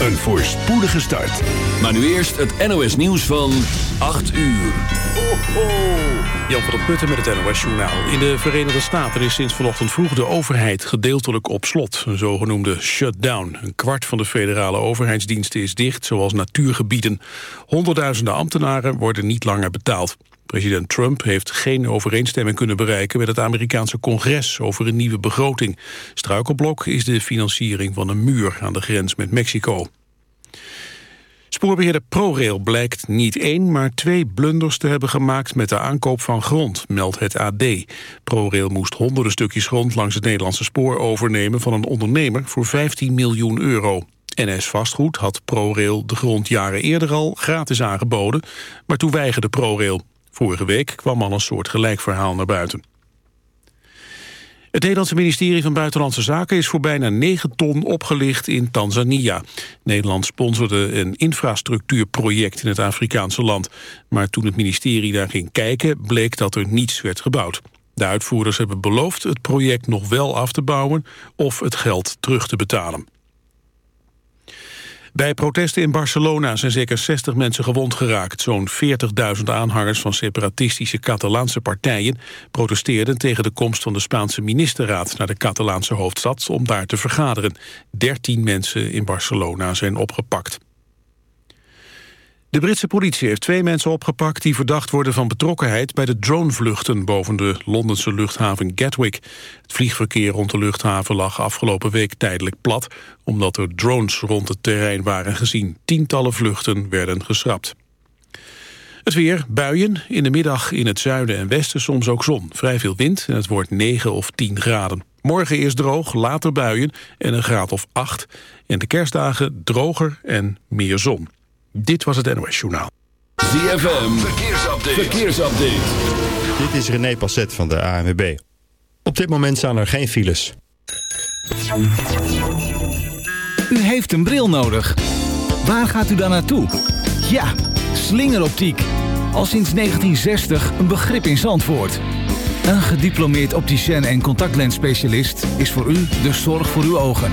een voorspoedige start. Maar nu eerst het NOS nieuws van 8 uur. Ho, ho. Jan van der Putten met het NOS Journaal. In de Verenigde Staten is sinds vanochtend vroeg de overheid gedeeltelijk op slot. Een zogenoemde shutdown. Een kwart van de federale overheidsdiensten is dicht, zoals natuurgebieden. Honderdduizenden ambtenaren worden niet langer betaald. President Trump heeft geen overeenstemming kunnen bereiken met het Amerikaanse congres over een nieuwe begroting. Struikelblok is de financiering van een muur aan de grens met Mexico. Spoorbeheerder ProRail blijkt niet één, maar twee blunders te hebben gemaakt met de aankoop van grond, meldt het AD. ProRail moest honderden stukjes grond langs het Nederlandse spoor overnemen van een ondernemer voor 15 miljoen euro. NS Vastgoed had ProRail de grond jaren eerder al gratis aangeboden, maar toen weigerde ProRail. Vorige week kwam al een soort gelijk verhaal naar buiten. Het Nederlandse ministerie van Buitenlandse Zaken is voor bijna 9 ton opgelicht in Tanzania. Nederland sponsorde een infrastructuurproject in het Afrikaanse land. Maar toen het ministerie daar ging kijken, bleek dat er niets werd gebouwd. De uitvoerders hebben beloofd het project nog wel af te bouwen of het geld terug te betalen. Bij protesten in Barcelona zijn zeker 60 mensen gewond geraakt. Zo'n 40.000 aanhangers van separatistische Catalaanse partijen... protesteerden tegen de komst van de Spaanse ministerraad... naar de Catalaanse hoofdstad om daar te vergaderen. 13 mensen in Barcelona zijn opgepakt. De Britse politie heeft twee mensen opgepakt die verdacht worden van betrokkenheid bij de dronevluchten boven de Londense luchthaven Gatwick. Het vliegverkeer rond de luchthaven lag afgelopen week tijdelijk plat, omdat er drones rond het terrein waren gezien. Tientallen vluchten werden geschrapt. Het weer, buien, in de middag in het zuiden en westen soms ook zon. Vrij veel wind en het wordt 9 of 10 graden. Morgen eerst droog, later buien en een graad of 8. En de kerstdagen droger en meer zon. Dit was het NOS Journaal. ZFM, verkeersupdate. verkeersupdate. Dit is René Passet van de ANWB. Op dit moment staan er geen files. U heeft een bril nodig. Waar gaat u dan naartoe? Ja, slingeroptiek. Al sinds 1960 een begrip in Zandvoort. Een gediplomeerd opticien en contactlensspecialist is voor u de zorg voor uw ogen.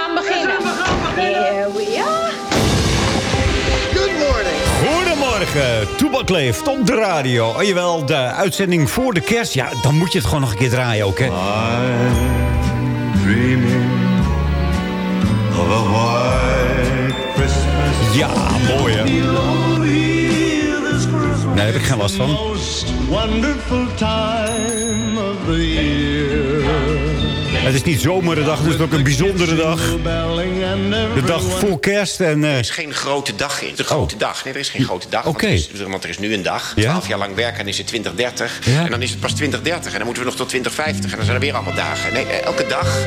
Goedemorgen, Toebakleef op de radio. Oh jawel, de uitzending voor de kerst. Ja, dan moet je het gewoon nog een keer draaien ook, hè. White Ja, mooi, hè. Nee, daar heb ik geen last van. Wonderful time. Het is niet zomerdag, het is ook een bijzondere dag. De dag voor kerst. En, eh, Er is geen grote dag in. Het is een grote dag. Nee, er is geen grote dag. Oké. Want, er is, want er is nu een dag. Ja? Twaalf jaar lang werken en is het 2030. Ja. En dan is het pas 2030. En dan moeten we nog tot 2050. En dan zijn er weer allemaal dagen. Nee, eh, elke dag...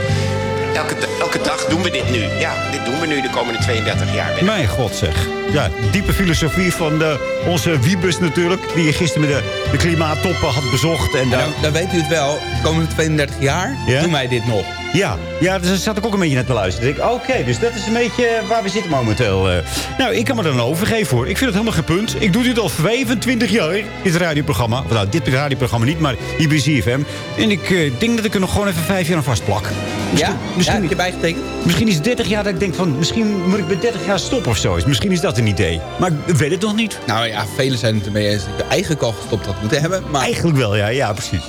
Elke, elke dag doen we dit nu. Ja, dit doen we nu de komende 32 jaar. Mijn god zeg. Ja, diepe filosofie van de, onze Wiebus natuurlijk. Die gisteren met de, de klimaattoppen had bezocht. En daar... Dan, dan weet u het wel, de komende 32 jaar Ja? doen wij dit nog. Ja, ja, dus daar zat ik ook een beetje net te luisteren. Ik Oké, dus dat is een beetje waar we zitten momenteel. eh. Nou, ik kan me er dan overgeven hoor. Ik vind het helemaal geen punt. Ik doe dit al 25 jaar, dit radioprogramma. Of nou, dit radioprogramma niet, maar hier bij ZFM. En ik eh, denk dat ik er nog gewoon even vijf jaar aan vastplak. Ja? ja, heb je bijgetekend? Misschien is het 30 jaar dat ik denk van... misschien moet ik bij 30 jaar stoppen of zo. Misschien is dat een idee. Maar ik weet het nog niet. Nou ja, velen zijn het ermee eens dat je eigenlijk al gestopt had moeten hebben. Maar Eigenlijk wel, ja. Ja, precies.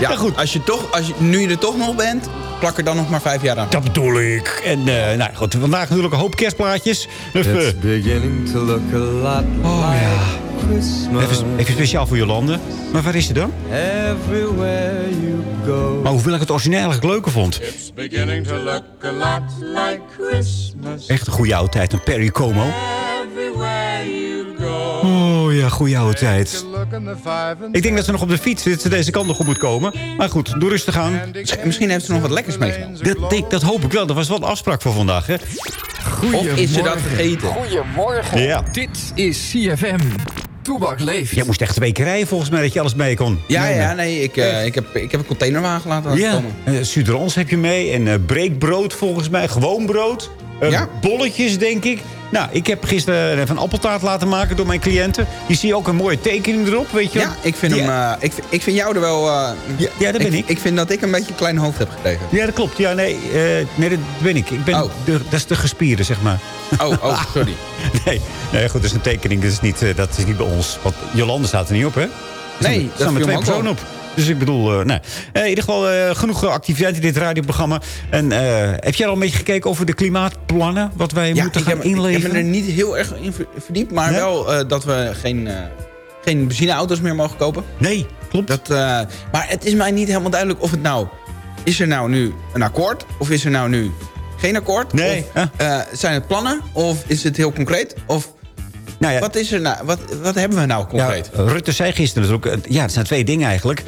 ja, goed. Als je toch, als je, nu je er toch nog bent, plak er dan nog maar vijf jaar aan. Dat bedoel ik. En eh, nou goed, vandaag natuurlijk een hoop kerstplaatjes. Even, beginning to look a lot oh ja. Christmas. Even, even speciaal voor Jolande. Maar waar is ze dan? Everywhere you go. Maar hoeveel ik het origineel eigenlijk leuker vond. It's beginning to look a lot like Christmas. Echt een goede oude tijd. Een Perry Como. Everywhere. Oh ja, goede oude tijd. Ik denk dat ze nog op de fiets zit, ze deze kant nog op moet komen. Maar goed, doe rustig aan. Misschien heeft ze nog wat lekkers meegenomen. Dat, denk- dat hoop ik wel. Dat was wel een afspraak voor vandaag, hè? Of is ze dat vergeten? Goedemorgen. Ja. Dit is CFM. Toebak leeft. Jij moest echt twee keer rijden volgens mij dat je alles mee kon. Ja, nemen. ja, nee, ik, eh, ik, heb, ik heb een containerwagen laten Ja, komen. uh, Suderans heb je mee. En eh breekbrood volgens mij. Gewoon brood. Ja. Bolletjes, denk ik. Nou, ik heb gisteren even een appeltaart laten maken door mijn cliënten. Je ook een mooie tekening erop, weet je? Ja, ik vind, hem, eh, ik, ik vind jou er wel... eh, Ja, ja, dat ben ik. Ik vind dat ik een beetje een klein hoofd heb gekregen. Ja, dat klopt. Ja, nee, eh, nee dat ben ik. ik ben Oh. de, dat is de gespierde, zeg maar. Oh, oh, sorry. Nee, nee goed, dat is een tekening. Dat is niet, dat is niet bij ons. Want Jolande staat er niet op, hè? Nee, dat staan viel twee personen op. Dus ik bedoel, eh, nee. Eh, in ieder geval eh, genoeg activiteit in dit radioprogramma. En heb jij al een beetje gekeken over de klimaatplannen? Wat wij Ja, moeten gaan heb, ik heb inleveren? me er niet heel erg in ver- verdiept. Maar Nee? wel dat we geen, geen benzineauto's meer mogen kopen. Nee, klopt. Dat, maar het is mij niet helemaal duidelijk of het nou... Is er nou nu een akkoord? Of is er nou nu geen akkoord? Nee, Of, zijn het plannen? Of is het heel concreet? Of Nou ja, wat, is er nou, wat, wat hebben we nou ja, concreet? Rutte zei gisteren dus ook... eh, Ja, het zijn twee dingen eigenlijk.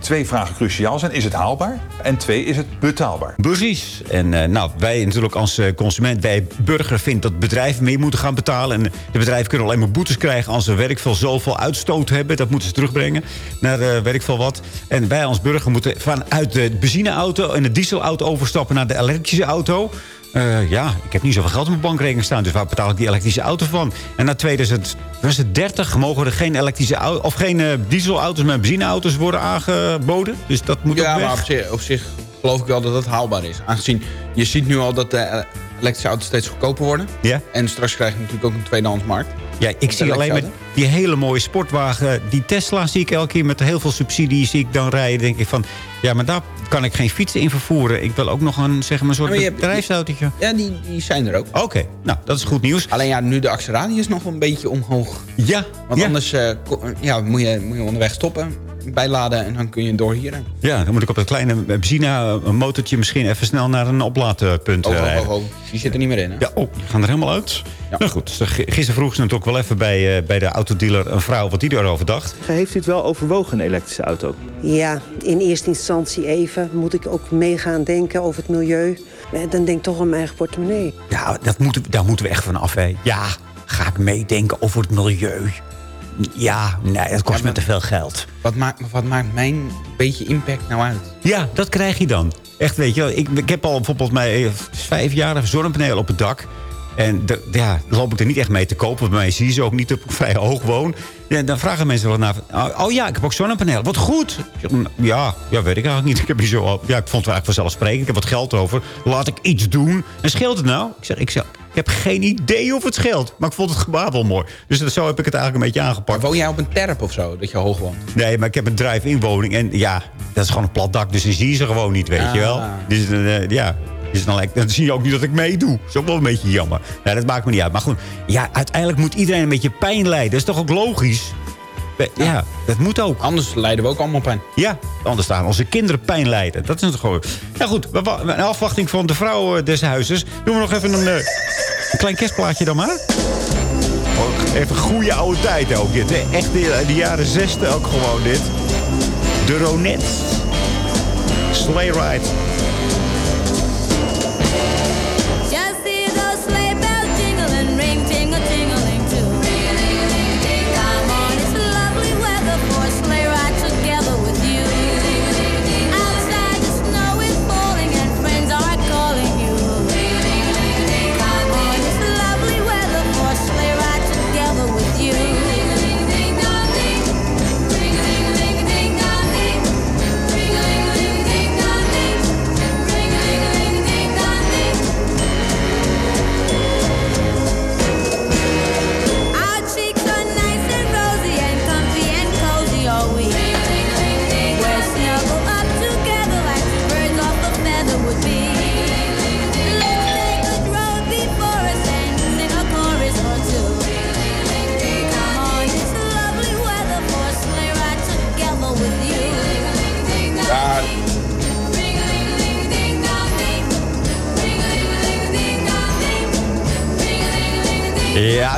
Twee vragen cruciaal zijn. Is het haalbaar? En twee, is het betaalbaar? Precies. En eh, nou, wij natuurlijk als eh, consument, wij burger vinden dat bedrijven meer moeten gaan betalen. En de bedrijven kunnen alleen maar boetes krijgen als ze werk veel zoveel uitstoot hebben. Dat moeten ze terugbrengen naar uh, werk veel wat. En wij als burger moeten vanuit de benzineauto en de dieselauto overstappen naar de elektrische auto. Uh, ja, ik heb niet zoveel geld op mijn bankrekening staan. Dus waar betaal ik die elektrische auto van? En na 2030 mogen er geen elektrische auto, of geen uh, dieselauto's, maar benzineauto's worden aangeboden. Dus dat moet ja, ook weg. maar op zich, op zich geloof ik wel dat dat haalbaar is. Aangezien je ziet nu al dat de elektrische auto's steeds goedkoper worden. Ja. En straks krijg je natuurlijk ook een tweedehandsmarkt. Ja, ik zie alleen met die hele mooie sportwagen. Die Tesla zie ik elke keer met heel veel subsidie zie ik dan rijden. denk ik van, ja, maar daar kan ik geen fietsen in vervoeren. Ik wil ook nog een, zeg maar, soort ja, bedrijfsautootje. Ja, die, die zijn er ook. Oké, okay. nou, dat is goed nieuws. Alleen ja, nu de acceleratie nog een beetje omhoog. Ja. Want ja. anders uh, ja, moet, je, moet je onderweg stoppen, bijladen en dan kun je door hier. Ja, dan moet ik op dat kleine benzine motortje misschien even snel naar een oplaadpunt oh, rijden. Oh, oh, oh. Die zit er niet meer in, hè? Ja, oh, die gaan er helemaal uit. Ja. Nou goed, gisteren vroeg ze natuurlijk wel even bij, uh, bij de autodealer een vrouw wat die erover dacht. Heeft u het wel overwogen, een elektrische auto? Ja, in eerste instantie even. Moet ik ook mee gaan denken over het milieu. Dan denk ik toch aan mijn eigen portemonnee. Ja, dat moeten, daar moeten we echt van af, hè. Ja, ga ik meedenken over het milieu. Ja, nee, dat kost ja, me te veel geld. Wat maakt, wat maakt mijn beetje impact nou uit? Ja, dat krijg je dan. Echt, weet je ik, ik heb al bijvoorbeeld mij vijf jaar een zonnepaneel op het dak. En de, ja, loop ik er niet echt mee te kopen. Want bij mij zie je ze ook niet op vrij hoog woon. Ja, dan vragen mensen wel naar... Oh ja, ik heb ook zonnepaneel. Wat goed. Ja, ja, weet ik eigenlijk niet. Ik, heb niet zo, ja, ik vond het eigenlijk vanzelfsprekend. Ik heb wat geld over. Laat ik iets doen. En scheelt het nou? Ik zeg, ik, zeg, ik heb geen idee of het scheelt. Maar ik vond het gebaar wel mooi. Dus dat, zo heb ik het eigenlijk een beetje aangepakt. Maar woon jij op een terp of zo? Dat je hoog woont? Nee, maar ik heb een drive-in woning. En ja, dat is gewoon een plat dak. Dus dan zie je ze gewoon niet, weet ah. je wel. Dus uh, ja... Dus dan, dan zie je ook niet dat ik meedoe. Dat is ook wel een beetje jammer. Ja, dat maakt me niet uit. Maar goed, ja, uiteindelijk moet iedereen een beetje pijn lijden. Dat is toch ook logisch? Ja, dat moet ook. Anders lijden we ook allemaal pijn. Ja, anders staan onze kinderen pijn lijden. Dat is het gewoon. Ja goed, in afwachting van de vrouw eh, des huizes... doen we nog even een, eh, een klein kerstplaatje dan maar. Ook even goede oude tijd ook dit. Hè? Echt de, de jaren zestig ook gewoon dit. De Ronettes. Sleigh Ride.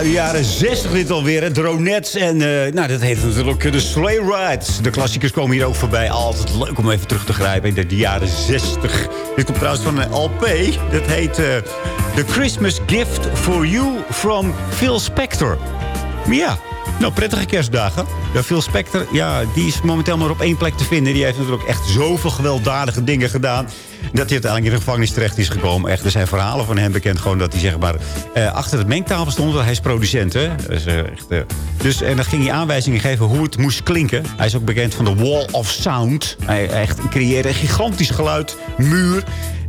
De jaren 60 dit alweer. hè. Dronettes en eh, nou, dat heet natuurlijk de Sleigh Rides. De klassiekers komen hier ook voorbij. Altijd leuk om even terug te grijpen in de, jaren 60. Dit komt trouwens van een LP. Dat heet eh, The Christmas Gift for You from Phil Spector. Maar ja, nou, prettige kerstdagen. Ja, Phil Spector, ja, die is momenteel maar op één plek te vinden. Die heeft natuurlijk echt zoveel gewelddadige dingen gedaan... dat hij uiteindelijk in de gevangenis terecht is gekomen. Echt, er zijn verhalen van hem bekend. Gewoon dat hij zeg maar eh, achter het mengtafel stond. Hij is producent, hè. Dus, echt, eh, dus, en dan ging hij aanwijzingen geven hoe het moest klinken. Hij is ook bekend van de Wall of Sound. Hij echt creëerde een gigantisch geluid, muur...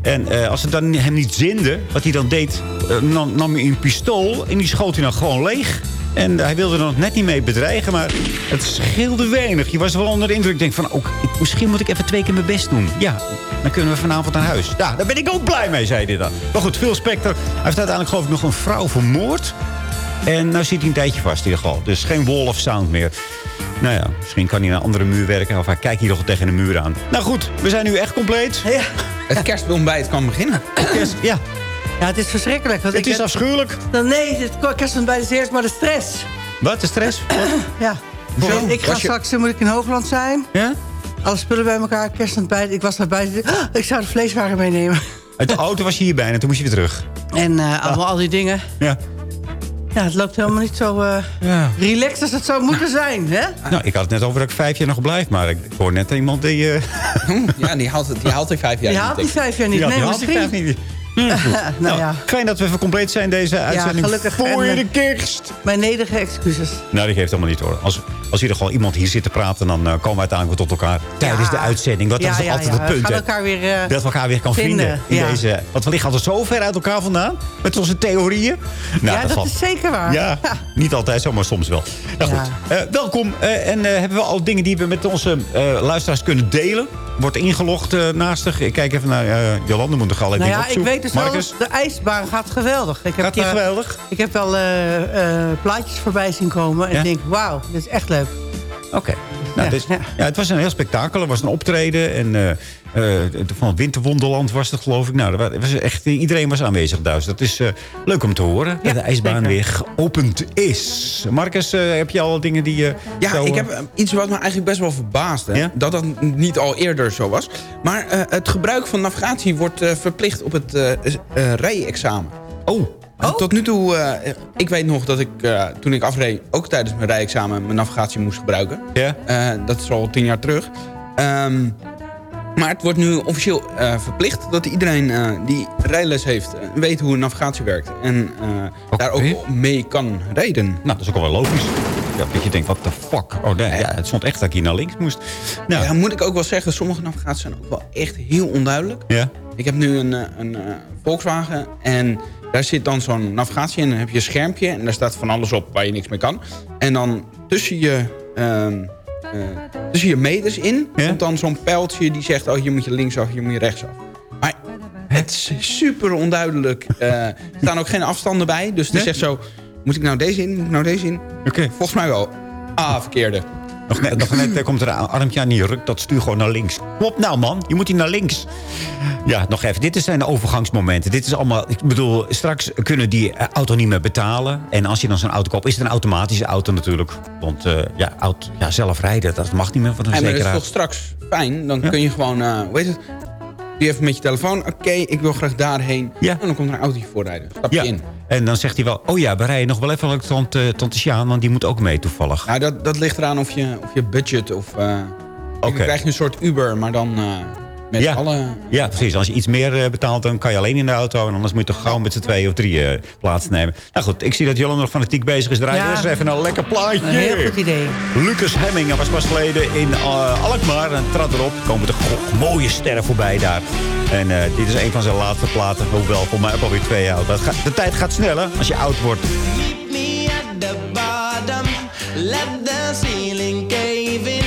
En eh, als het dan hem niet zinde, wat hij dan deed... eh, nam, nam hij een pistool en die schoot hij dan gewoon leeg. En hij wilde er nog net niet mee bedreigen, maar het scheelde weinig. Je was wel onder de indruk. Denk van, ook, misschien moet ik even twee keer mijn best doen. Ja, dan kunnen we vanavond naar huis. Ja, daar ben ik ook blij mee, zei hij dan. Maar goed, Phil Spector, hij heeft uiteindelijk geloof ik nog een vrouw vermoord. En nou zit hij een tijdje vast in ieder geval. Dus geen wall of sound meer. Nou ja, misschien kan hij naar een andere muur werken. Of hij kijkt hier nog tegen een muur aan. Nou goed, we zijn nu echt compleet. Ja. Het kerstontbijt kan beginnen. Kerst, ja. Ja, het is verschrikkelijk. Want Het ik is heb- afschuwelijk. Dan, nee, het kerstontbijt is eerst maar de stress. Wat, de stress? Ja. Ik ga je- straks, eh, moet ik in Hoogland zijn. Ja? Alle spullen bij elkaar, kerstontbijt. Ik was naar buiten. Ah, ik zou de vleeswagen meenemen. Uit de auto was je hier bijna, en toen moest je weer terug. En eh, allemaal al die dingen. Ja. Ja, het loopt helemaal niet zo eh Ja. relaxed als het zou moeten zijn, hè? Nou, ik had het net over dat ik vijf jaar nog blijf. Maar ik hoor net iemand die... eh, Ja, die haalt, het, die haalt die vijf jaar Die niet, haalt die vijf jaar niet. Nee, die haalt die vijf niet. Hm, goed. nou ja. Fijn dat we even compleet zijn deze uitzending gelukkig. voor En, eh, de kerst. Mijn nederige excuses. Nou, die geeft helemaal niet hoor. Als, als hier gewoon iemand hier zit te praten... dan eh, komen we uiteindelijk tot elkaar tijdens de uitzending. Dat Ja, is ja, altijd ja. het punt. We gaan hè. elkaar weer, eh, dat we elkaar weer kan vinden. vinden, in ja. deze, want we liggen altijd zo ver uit elkaar vandaan. Met onze theorieën. Nou, ja, dat, valt- is zeker waar. Ja, niet altijd zo, maar soms wel. Nou Ja. goed, Eh, welkom. Eh, en eh, hebben we al dingen die we met onze eh, luisteraars kunnen delen? Wordt ingelogd eh naastig. Ik kijk even naar eh Jolande, moet er al even Nou ja, ik weet dus wel, de ijsbaan gaat geweldig. Ik heb, Gaat die eh, geweldig? Ik heb wel plaatjes voorbij zien komen. En Ja? ik denk, wauw, dit is echt leuk. Oké. Nou, dus, ja. het was een heel spektakel. Er was een optreden. En van het Winterwonderland was het, geloof ik. Nou, er er was echt, iedereen was aanwezig thuis. Dat is eh, leuk om te horen. dat de ijsbaan zeker. weer geopend is. Marcus, eh, heb je al dingen die je... Ja, zo, ik eh, heb eh, iets wat me eigenlijk best wel verbaasde. Ja? Dat dat niet al eerder zo was. Maar eh, het gebruik van navigatie wordt eh, verplicht op het eh, eh, rijexamen. Oh. Tot nu toe, eh, ik weet nog dat ik eh, toen ik afreed... ook tijdens mijn rijexamen mijn navigatie moest gebruiken. Ja? Eh, dat is al tien jaar terug. Ehm, maar het wordt nu officieel eh, verplicht dat iedereen eh, die rijles heeft... eh, weet hoe een navigatie werkt. En daar ook mee kan rijden. Nou, dat is ook al wel logisch. Ja, dat je denkt, wat de fuck? Oh, nee, ja, het stond echt dat ik hier naar links moest. Nou, Ja, moet ik ook wel zeggen, sommige navigaties zijn ook wel echt heel onduidelijk. ja. Ik heb nu een, een, Volkswagen en daar zit dan zo'n navigatie in. Dan heb je een schermpje en daar staat van alles op waar je niks mee kan. En dan tussen je, ehm, tussen je meters in komt dan zo'n pijltje die zegt... oh, hier moet je linksaf, hier moet je rechtsaf. Maar het is super onduidelijk. Eh, er staan ook geen afstanden bij. Dus het Nee? zegt zo, moet ik nou deze in, moet ik nou deze in? Oké. Volgens mij wel. Ah, verkeerde. Nog net, nog net eh, komt er een armpje aan, die rukt dat stuur gewoon naar links. Kom op nou, man. Je moet hier naar links. Ja, nog even. Dit zijn de overgangsmomenten. Dit is allemaal... Ik bedoel, straks kunnen die eh, auto niet meer betalen. En als je dan zo'n auto koopt, is het een automatische auto natuurlijk. Want eh, ja, auto, ja, zelf rijden, dat mag niet meer van een Ja, maar dat is toch straks fijn? Dan kun je gewoon, eh hoe heet het? Doe je even met je telefoon. Oké, ik wil graag daarheen. Ja. En dan komt er een autootje voorrijden. Stap je Ja, in. en dan zegt hij wel... Oh ja, we rijden nog wel even langs tante, tante Sjaan... want die moet ook mee toevallig. Nou, dat, dat ligt eraan of je, of je budget of... eh Dan krijg je een soort Uber, maar dan eh, met ja. alle... Ja, precies. Als je iets meer eh, betaalt, dan kan je alleen in de auto. En anders moet je toch gauw met z'n twee of drie eh, plaatsnemen. Nou goed, ik zie dat Jolanda nog fanatiek bezig is. Draaien Ja. eerst even een lekker plaatje. Een heel goed idee. Lucas Hemming was pas geleden in eh, Alkmaar. En trad erop. Er komen de go- mooie sterren voorbij daar. En eh, dit is een van zijn laatste platen. Hoewel, voor mij ook alweer twee jaar oud. Dat gaat- De tijd gaat sneller als je oud wordt. me at the bottom. Let the ceiling cave in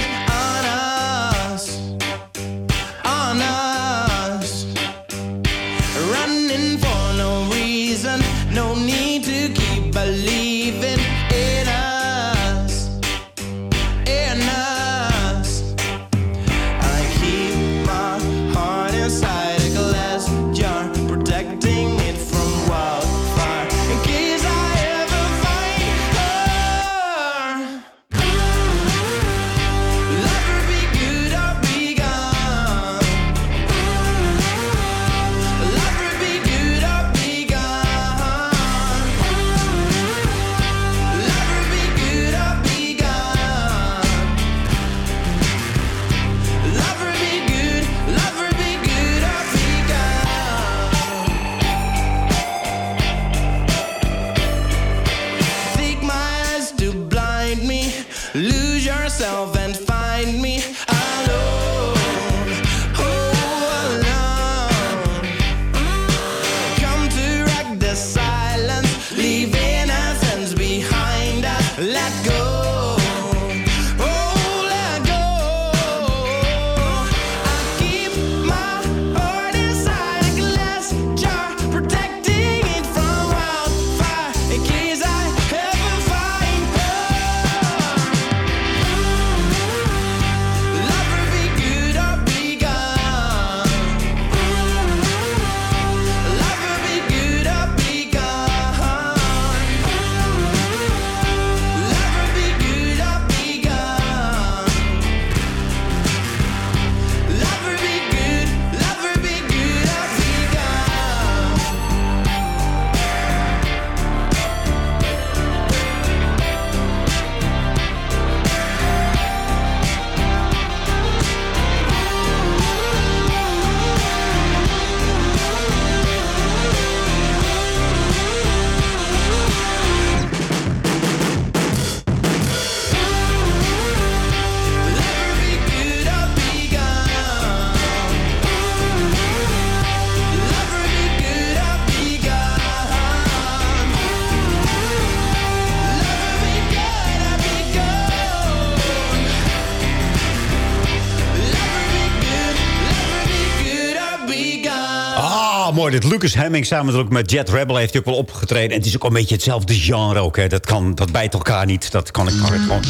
Lucas Hemming samen met Jet Rebel heeft hij ook wel opgetreden. En het is ook een beetje hetzelfde genre ook. Hè. Dat, kan, dat bijt elkaar niet. Dat kan ik gewoon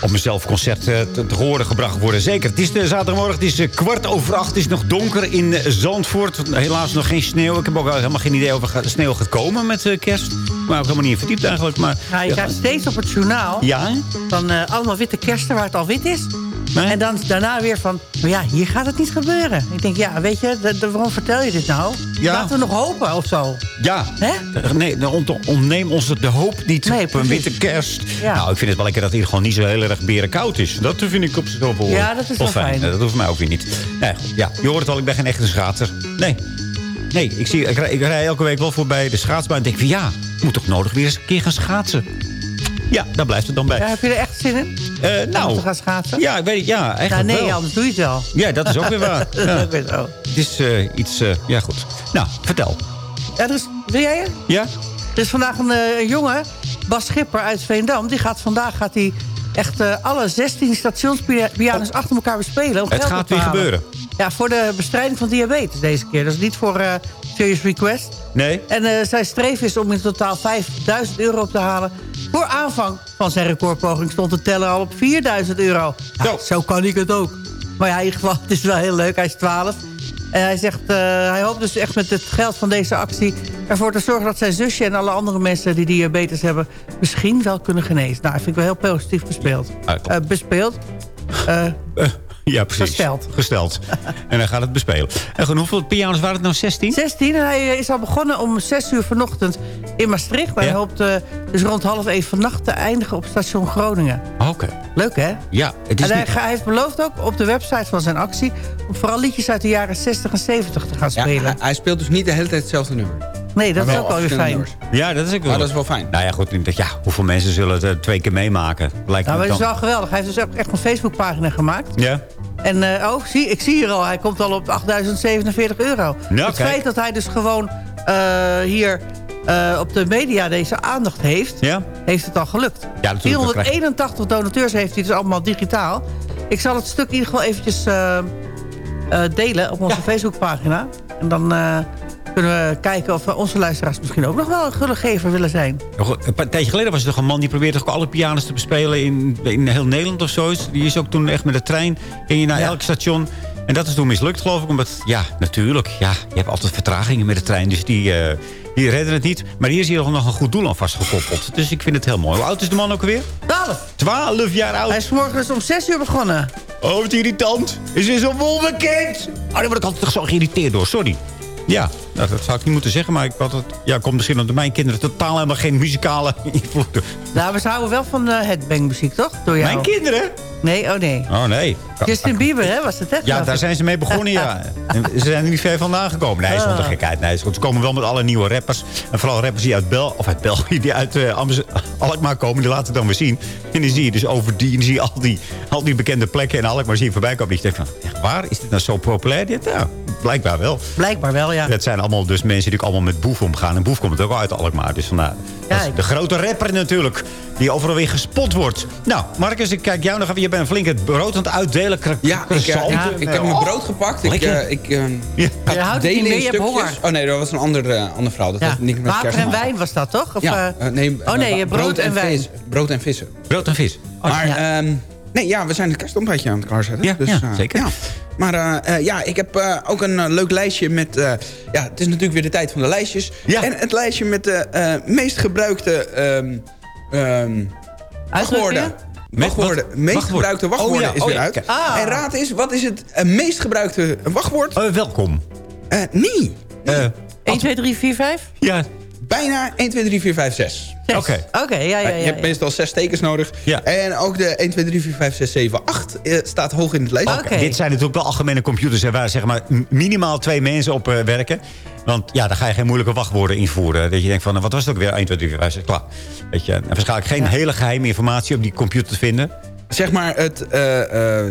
op mezelf concert eh, te, te horen gebracht worden. Zeker. Het is de zaterdagmorgen. Het is eh, kwart over acht. Het is nog donker in Zandvoort. Helaas nog geen sneeuw. Ik heb ook helemaal geen idee of er sneeuw gaat komen met eh, kerst. Maar ook helemaal niet in verdiept eigenlijk. Maar, Nou, je krijgt steeds op het journaal Ja? van allemaal witte kersten waar het al wit is. En dan daarna weer van, maar ja, hier gaat het niet gebeuren. Ik denk, ja, weet je, de- de- waarom vertel je dit nou? Ja. Laten we nog hopen of zo. Ja. Eh, Nee, nou, ont- ontneem ons de hoop niet Nee, op een witte kerst. Ja. Nou, ik vind het wel lekker dat hier gewoon niet zo heel erg berenkoud is. Dat vind ik op zichzelf wel, Ja, dat is wel fijn. Dat hoeft mij ook weer niet. Nee, ja, je hoort het al, ik ben geen echte schaatser. Nee. Nee, ik, zie, ik, rij, ik rij elke week wel voorbij de schaatsbaan en denk van ja, ik moet toch nodig weer eens een keer gaan schaatsen. Ja, daar blijft het dan bij. Ja, heb je er echt zin in? Eh, nou, Om te gaan schaatsen? Ja, ik weet het, ja, eigenlijk Nou, nee, wel. anders doe je het wel. Ja, dat is ook weer waar. Dat is ook weer zo. Het is eh, iets, eh, ja goed. Nou, vertel. Ja, dus, wil jij het? Ja? Er is vandaag een jongen, Bas Schipper uit Veendam. Die gaat vandaag gaat hij echt alle 16 stationspianos achter elkaar bespelen. Om Het geld gaat weer gebeuren. Ja, voor de bestrijding van diabetes deze keer. Dus niet voor eh, Serious Request. Nee. En eh, zijn streven is om in totaal 5000 euro op te halen. Voor aanvang van zijn recordpoging stond de teller al op 4000 euro. Ja, zo kan ik het ook. Maar ja, in ieder geval, het is wel heel leuk. Hij is 12. En hij zegt, eh, hij hoopt dus echt met het geld van deze actie... ervoor te zorgen dat zijn zusje en alle andere mensen die diabetes hebben... misschien wel kunnen genezen. Nou, dat vind ik wel heel positief bespeeld. Eh, bespeeld. Eh, Ja, precies. Gesteld. Gesteld. en dan gaat het bespelen. En goed, hoeveel pianos waren het nou? 16? 16. En hij is al begonnen om 6 uur vanochtend in Maastricht. Maar hij hoopt eh, dus rond half even vannacht te eindigen op station Groningen. Oké. Leuk, hè? Ja, het is en hij, niet- hij heeft beloofd ook op de website van zijn actie... om vooral liedjes uit de jaren 60 en 70 te gaan Ja, spelen. hij, hij speelt dus niet de hele tijd hetzelfde nummer. Nee, dat Maar is ook wel weer fijn. Ja, dat is ook wel. Maar dat is wel fijn. Nou ja, goed. ik denk, Ja, hoeveel mensen zullen het eh, twee keer meemaken? Lijkt Nou, me maar het is wel geweldig. Hij heeft dus ook echt een Facebookpagina gemaakt. Ja? En oh, zie, ik zie hier al, hij komt al op 8047 euro. Ja, het kijk. feit dat hij dus gewoon eh, hier eh, op de media deze aandacht heeft... Ja? heeft het al gelukt. Ja, natuurlijk, dat krijg je. 481 donateurs heeft hij dus allemaal digitaal. Ik zal het stuk in ieder geval eventjes eh, eh, delen op onze Facebookpagina. En dan eh, kunnen we kijken of we onze luisteraars misschien ook nog wel een gullegever willen zijn. Een tijdje geleden was er toch een man die probeerde toch alle pianos te bespelen in, in heel Nederland of zo. Die is ook toen echt met de trein, ging je naar elk station. En dat is toen mislukt geloof ik. Omdat, ja, natuurlijk, ja, je hebt altijd vertragingen met de trein. Dus die, eh, die redden het niet. Maar hier is hier nog een goed doel aan vastgekoppeld. Dus ik vind het heel mooi. Hoe oud is de man ook alweer? 12. 12 jaar oud. Hij is morgen dus om 6 uur begonnen. Oh, wat irritant. Is weer zo'n wonderkind. Oh, daar word ik altijd toch zo geïrriteerd door. Sorry. Ja, nou, dat zou ik niet moeten zeggen. Maar ik had het, ja, komt misschien omdat mijn kinderen totaal helemaal geen muzikale invloed Nou, we houden wel van uh, headbangmuziek, toch? Door jou. Mijn kinderen? Nee, oh nee. Oh nee. Justin Bieber, hè, was het, hè? Ja, daar zijn ze mee begonnen, ja. En ze zijn er niet ver vandaan gekomen. Nee, zonder Ah. gekheid. Nee, is goed. Ze komen wel met alle nieuwe rappers. En vooral rappers die uit, Bel of uit België, die uit uh, Alkmaar komen. Die laten het dan weer zien. En dan zie je dus over die, en zie je al die, al die bekende plekken in Alkmaar zie je voorbij komen. Die je denkt van, echt waar? Is dit nou zo populair? Dit? Ja, blijkbaar wel. Blijkbaar wel, ja. Het zijn allemaal dus mensen die ook allemaal met Boef omgaan. En Boef komt ook uit Alkmaar. Dus vandaar. Ja, de grote rapper natuurlijk. Die overal weer gespot wordt. Nou, Marcus, ik kijk jou nog even. Je bent flink het brood aan het uitdelen. Ja, ik, uh, ja, ik heb mijn brood gepakt. Ik, uh, ik uh, ja. Je houdt het niet meer, je hebt honger. Oh nee, dat was een andere, uh, andere vrouw. Dat ja. niet met Water en wijn was dat, toch? Of, ja, nee, oh nee, brood, brood en, en wijn. Vis, brood en vissen. Brood en vis. Oh, maar, ja. Um, nee, ja, we zijn het kerstontbijtje aan het klaarzetten. Ja, dus, ja zeker. Maar uh, ja, ik heb uh, ook een uh, leuk lijstje met... ja, het is natuurlijk weer de tijd van de lijstjes. Ja. En het lijstje met de meest gebruikte... Um, um, wachtwoorden. Wachtwoorden. meest wachtwoord. gebruikte wachtwoorden oh, ja. is oh, weer ja. uit. Ah. En raad eens, wat is het meest gebruikte wachtwoord? Uh, welkom. Uh, nee. Uh, 1, 2, 3, 4, 5? Ja. Bijna 1, 2, 3, 4, 5, 6. Oké. Oké, okay, ja, ja, ja. Je hebt meestal zes tekens nodig. Ja. En ook de 1, 2, 3, 4, 5, 6, 7, 8 staat hoog in het lijstje. Okay. Dit zijn natuurlijk wel algemene computers... waar zeg maar, minimaal twee mensen op uh, werken. Want ja, daar ga je geen moeilijke wachtwoorden invoeren. Dat je denkt van, nou, wat was het ook weer? 1, 2, 3, 4, 5, 6, klaar. Weet je, en waarschijnlijk geen ja. hele geheime informatie op die computer te vinden. Zeg maar het... Uh,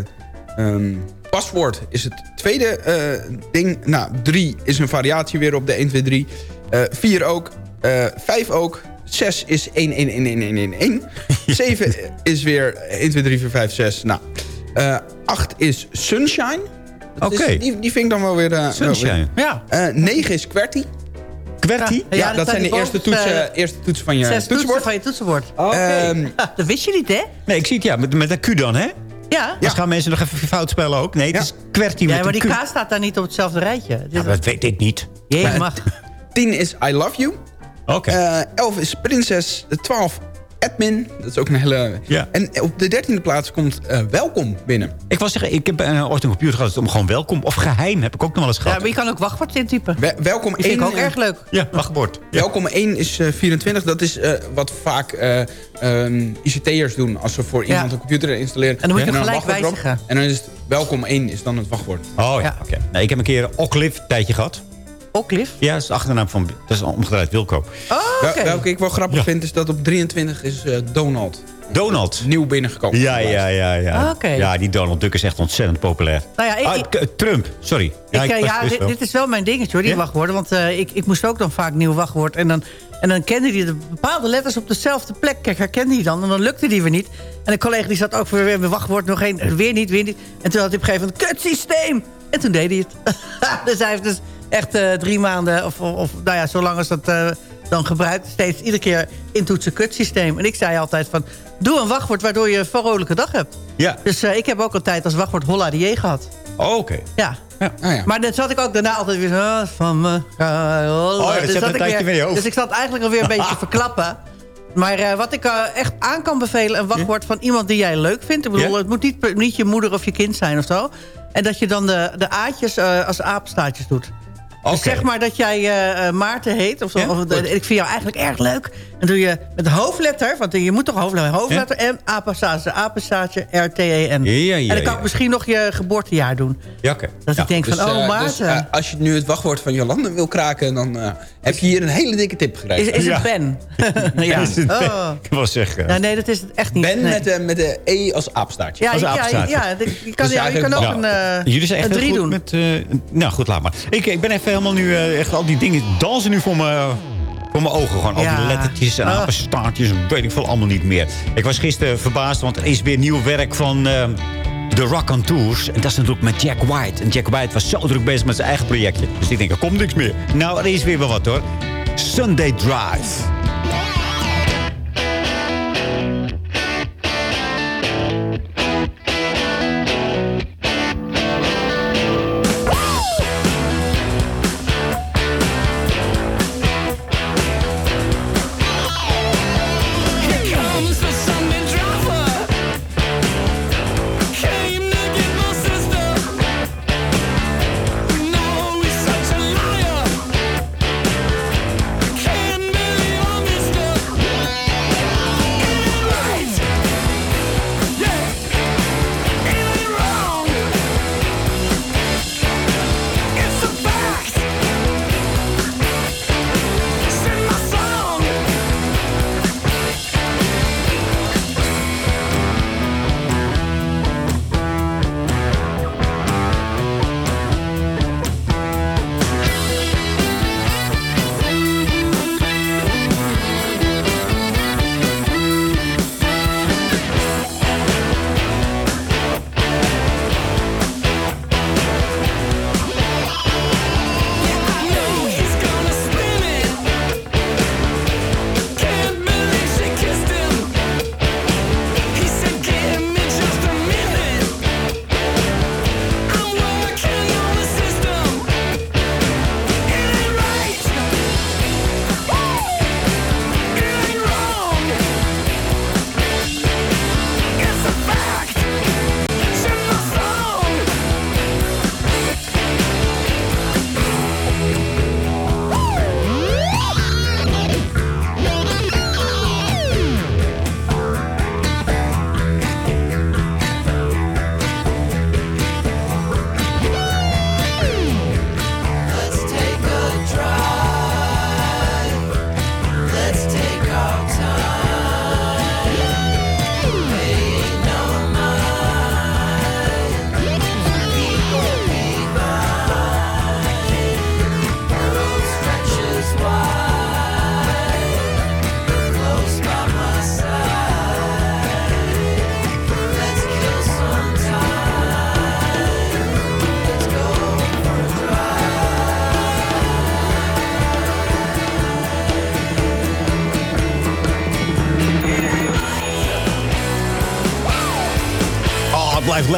um, paswoord is het tweede uh, ding. Nou, 3 is een variatie weer op de 1, 2, 3. 4 ook. 5 ook. 6 is 1, 1, 1, 1, 1, 1, 1. 7 is weer 1, 2, 3, 4, 5, 6. Nou, uh, 8 is Sunshine. Oké. Okay. Die, die vind ik dan wel weer... Uh, Sunshine. Ja. Uh, 9 is QWERTY. QWERTY? Ja, ja, dat, dat zijn de eerste toetsen, uh, eerste toetsen van je zes toetsenbord. van je toetsenbord. Okay. Um, dat wist je niet, hè? Nee, ik zie het ja, met, met een Q dan, hè? Ja. Dus gaan mensen nog even fout spellen ook? Nee, het ja. is QWERTY ja, met maar die K staat daar niet op hetzelfde rijtje. Ja, dat weet ik niet. Jee, mag. 10 is I Love You. Oké. Okay. Uh, 11 is Prinses. 12 Admin. Dat is ook een hele... Ja. En op de dertiende plaats komt uh, Welkom binnen. Ik wil zeggen, ik heb uh, ooit een computer gehad om gewoon welkom of geheim. Heb ik ook nog wel eens gehad. Ja, maar je kan ook wachtwoord intypen. We welkom Die vind ik ook erg leuk. Ja, wachtwoord. Ja. Welkom 1 is 24. Dat is wat vaak um, ICT'ers doen als ze voor iemand een computer installeren. En dan moet je gelijk wijzigen. Erop. En dan is het welkom 1 is dan het wachtwoord. Oh ja, ja. oké. Okay. Nee, ik heb een keer een Oclive tijdje gehad. Oclive? Ja, dat is de achternaam van... Dat is omgedraaid Wilco. Oh, okay. Wel, welke ik wel grappig ja. vind is dat op 23 is uh, Donald. Donald. Nieuw binnengekomen. Ja, ja, ja. Ja, Oké. ja die Donald Duck is echt ontzettend populair. Nou ja, ik- Ah, ik- Trump, sorry. Ik, ik eh, ja, dit, is wel mijn dingetje hoor, die wachtwoorden. Want eh, ik, ik moest ook dan vaak nieuw wachtwoord. En dan, en dan kende hij de bepaalde letters op dezelfde plek. Kijk, herkende hij dan. En dan lukte die weer niet. En een collega die zat ook voor weer mijn wachtwoord nog één. Weer niet, weer niet. En toen had hij op een gegeven moment, kutsysteem. En toen deed hij het. dus hij heeft dus echt eh, drie maanden, of, of, of, nou ja, zolang als dat eh, dan gebruikt... steeds iedere keer intoetsen kutsysteem. En ik zei altijd van, doe een wachtwoord waardoor je een vrolijke dag hebt. Ja. Dus eh, ik heb ook altijd als wachtwoord holla die gehad. Oh, Oké. Ja. Ah, ja. Maar dan zat ik ook daarna altijd weer zo... ah, Van me. Oh ja, Dus zat een ik weer. Dus ik zat eigenlijk alweer een beetje te verklappen. Maar eh, wat ik eh, echt aan kan bevelen... een wachtwoord van iemand die jij leuk vindt. Ik bedoel, Ja? het moet niet, niet je moeder of je kind zijn of zo. En dat je dan de, de aatjes eh, als apenstaartjes doet. Dus Oké. zeg maar dat jij eh, eh, Maarten heet. Of zo, of, eh, ik vind jou eigenlijk erg leuk. Dan doe je met de hoofdletter. Want je moet toch hoofdletter. Hoofdletter en apenstaartje. Apenstaartje R-T-E-N. Ja, ja, ja, en dan kan ja. ik misschien nog je geboortejaar doen. Ja, oké. Dat Ja. ik denk Dus, van, oh eh, Maarten. dus, eh, als je nu het wachtwoord van Jolande wil kraken... dan eh, heb je hier een hele dikke tip gekregen. is, is Ja. het Ben? ja. Is het- Oh. Ik wil zeggen. Ja, nee, dat is het echt niet. Ben Nee. met, de, met de E als aapstaartje. ja, als ja, apenstaartje. ja, je kan, Dus ja, je kan ook Ja. een, eh, Jullie zijn echt drie goed doen. met... eh, nou goed, laat maar. Ik, ik ben even helemaal nu eh, echt al die dingen dansen nu voor me... Voor mijn ogen gewoon. Al die lettertjes en Ah. apenstaartjes. Weet ik veel allemaal niet meer. Ik was gisteren verbaasd, want er is weer nieuw werk van... eh, The Rock on Tours. En dat is natuurlijk met Jack White. En Jack White was zo druk bezig met zijn eigen projectje. Dus ik denk, er komt niks meer. Nou, er is weer wel wat hoor. Sunday Drive.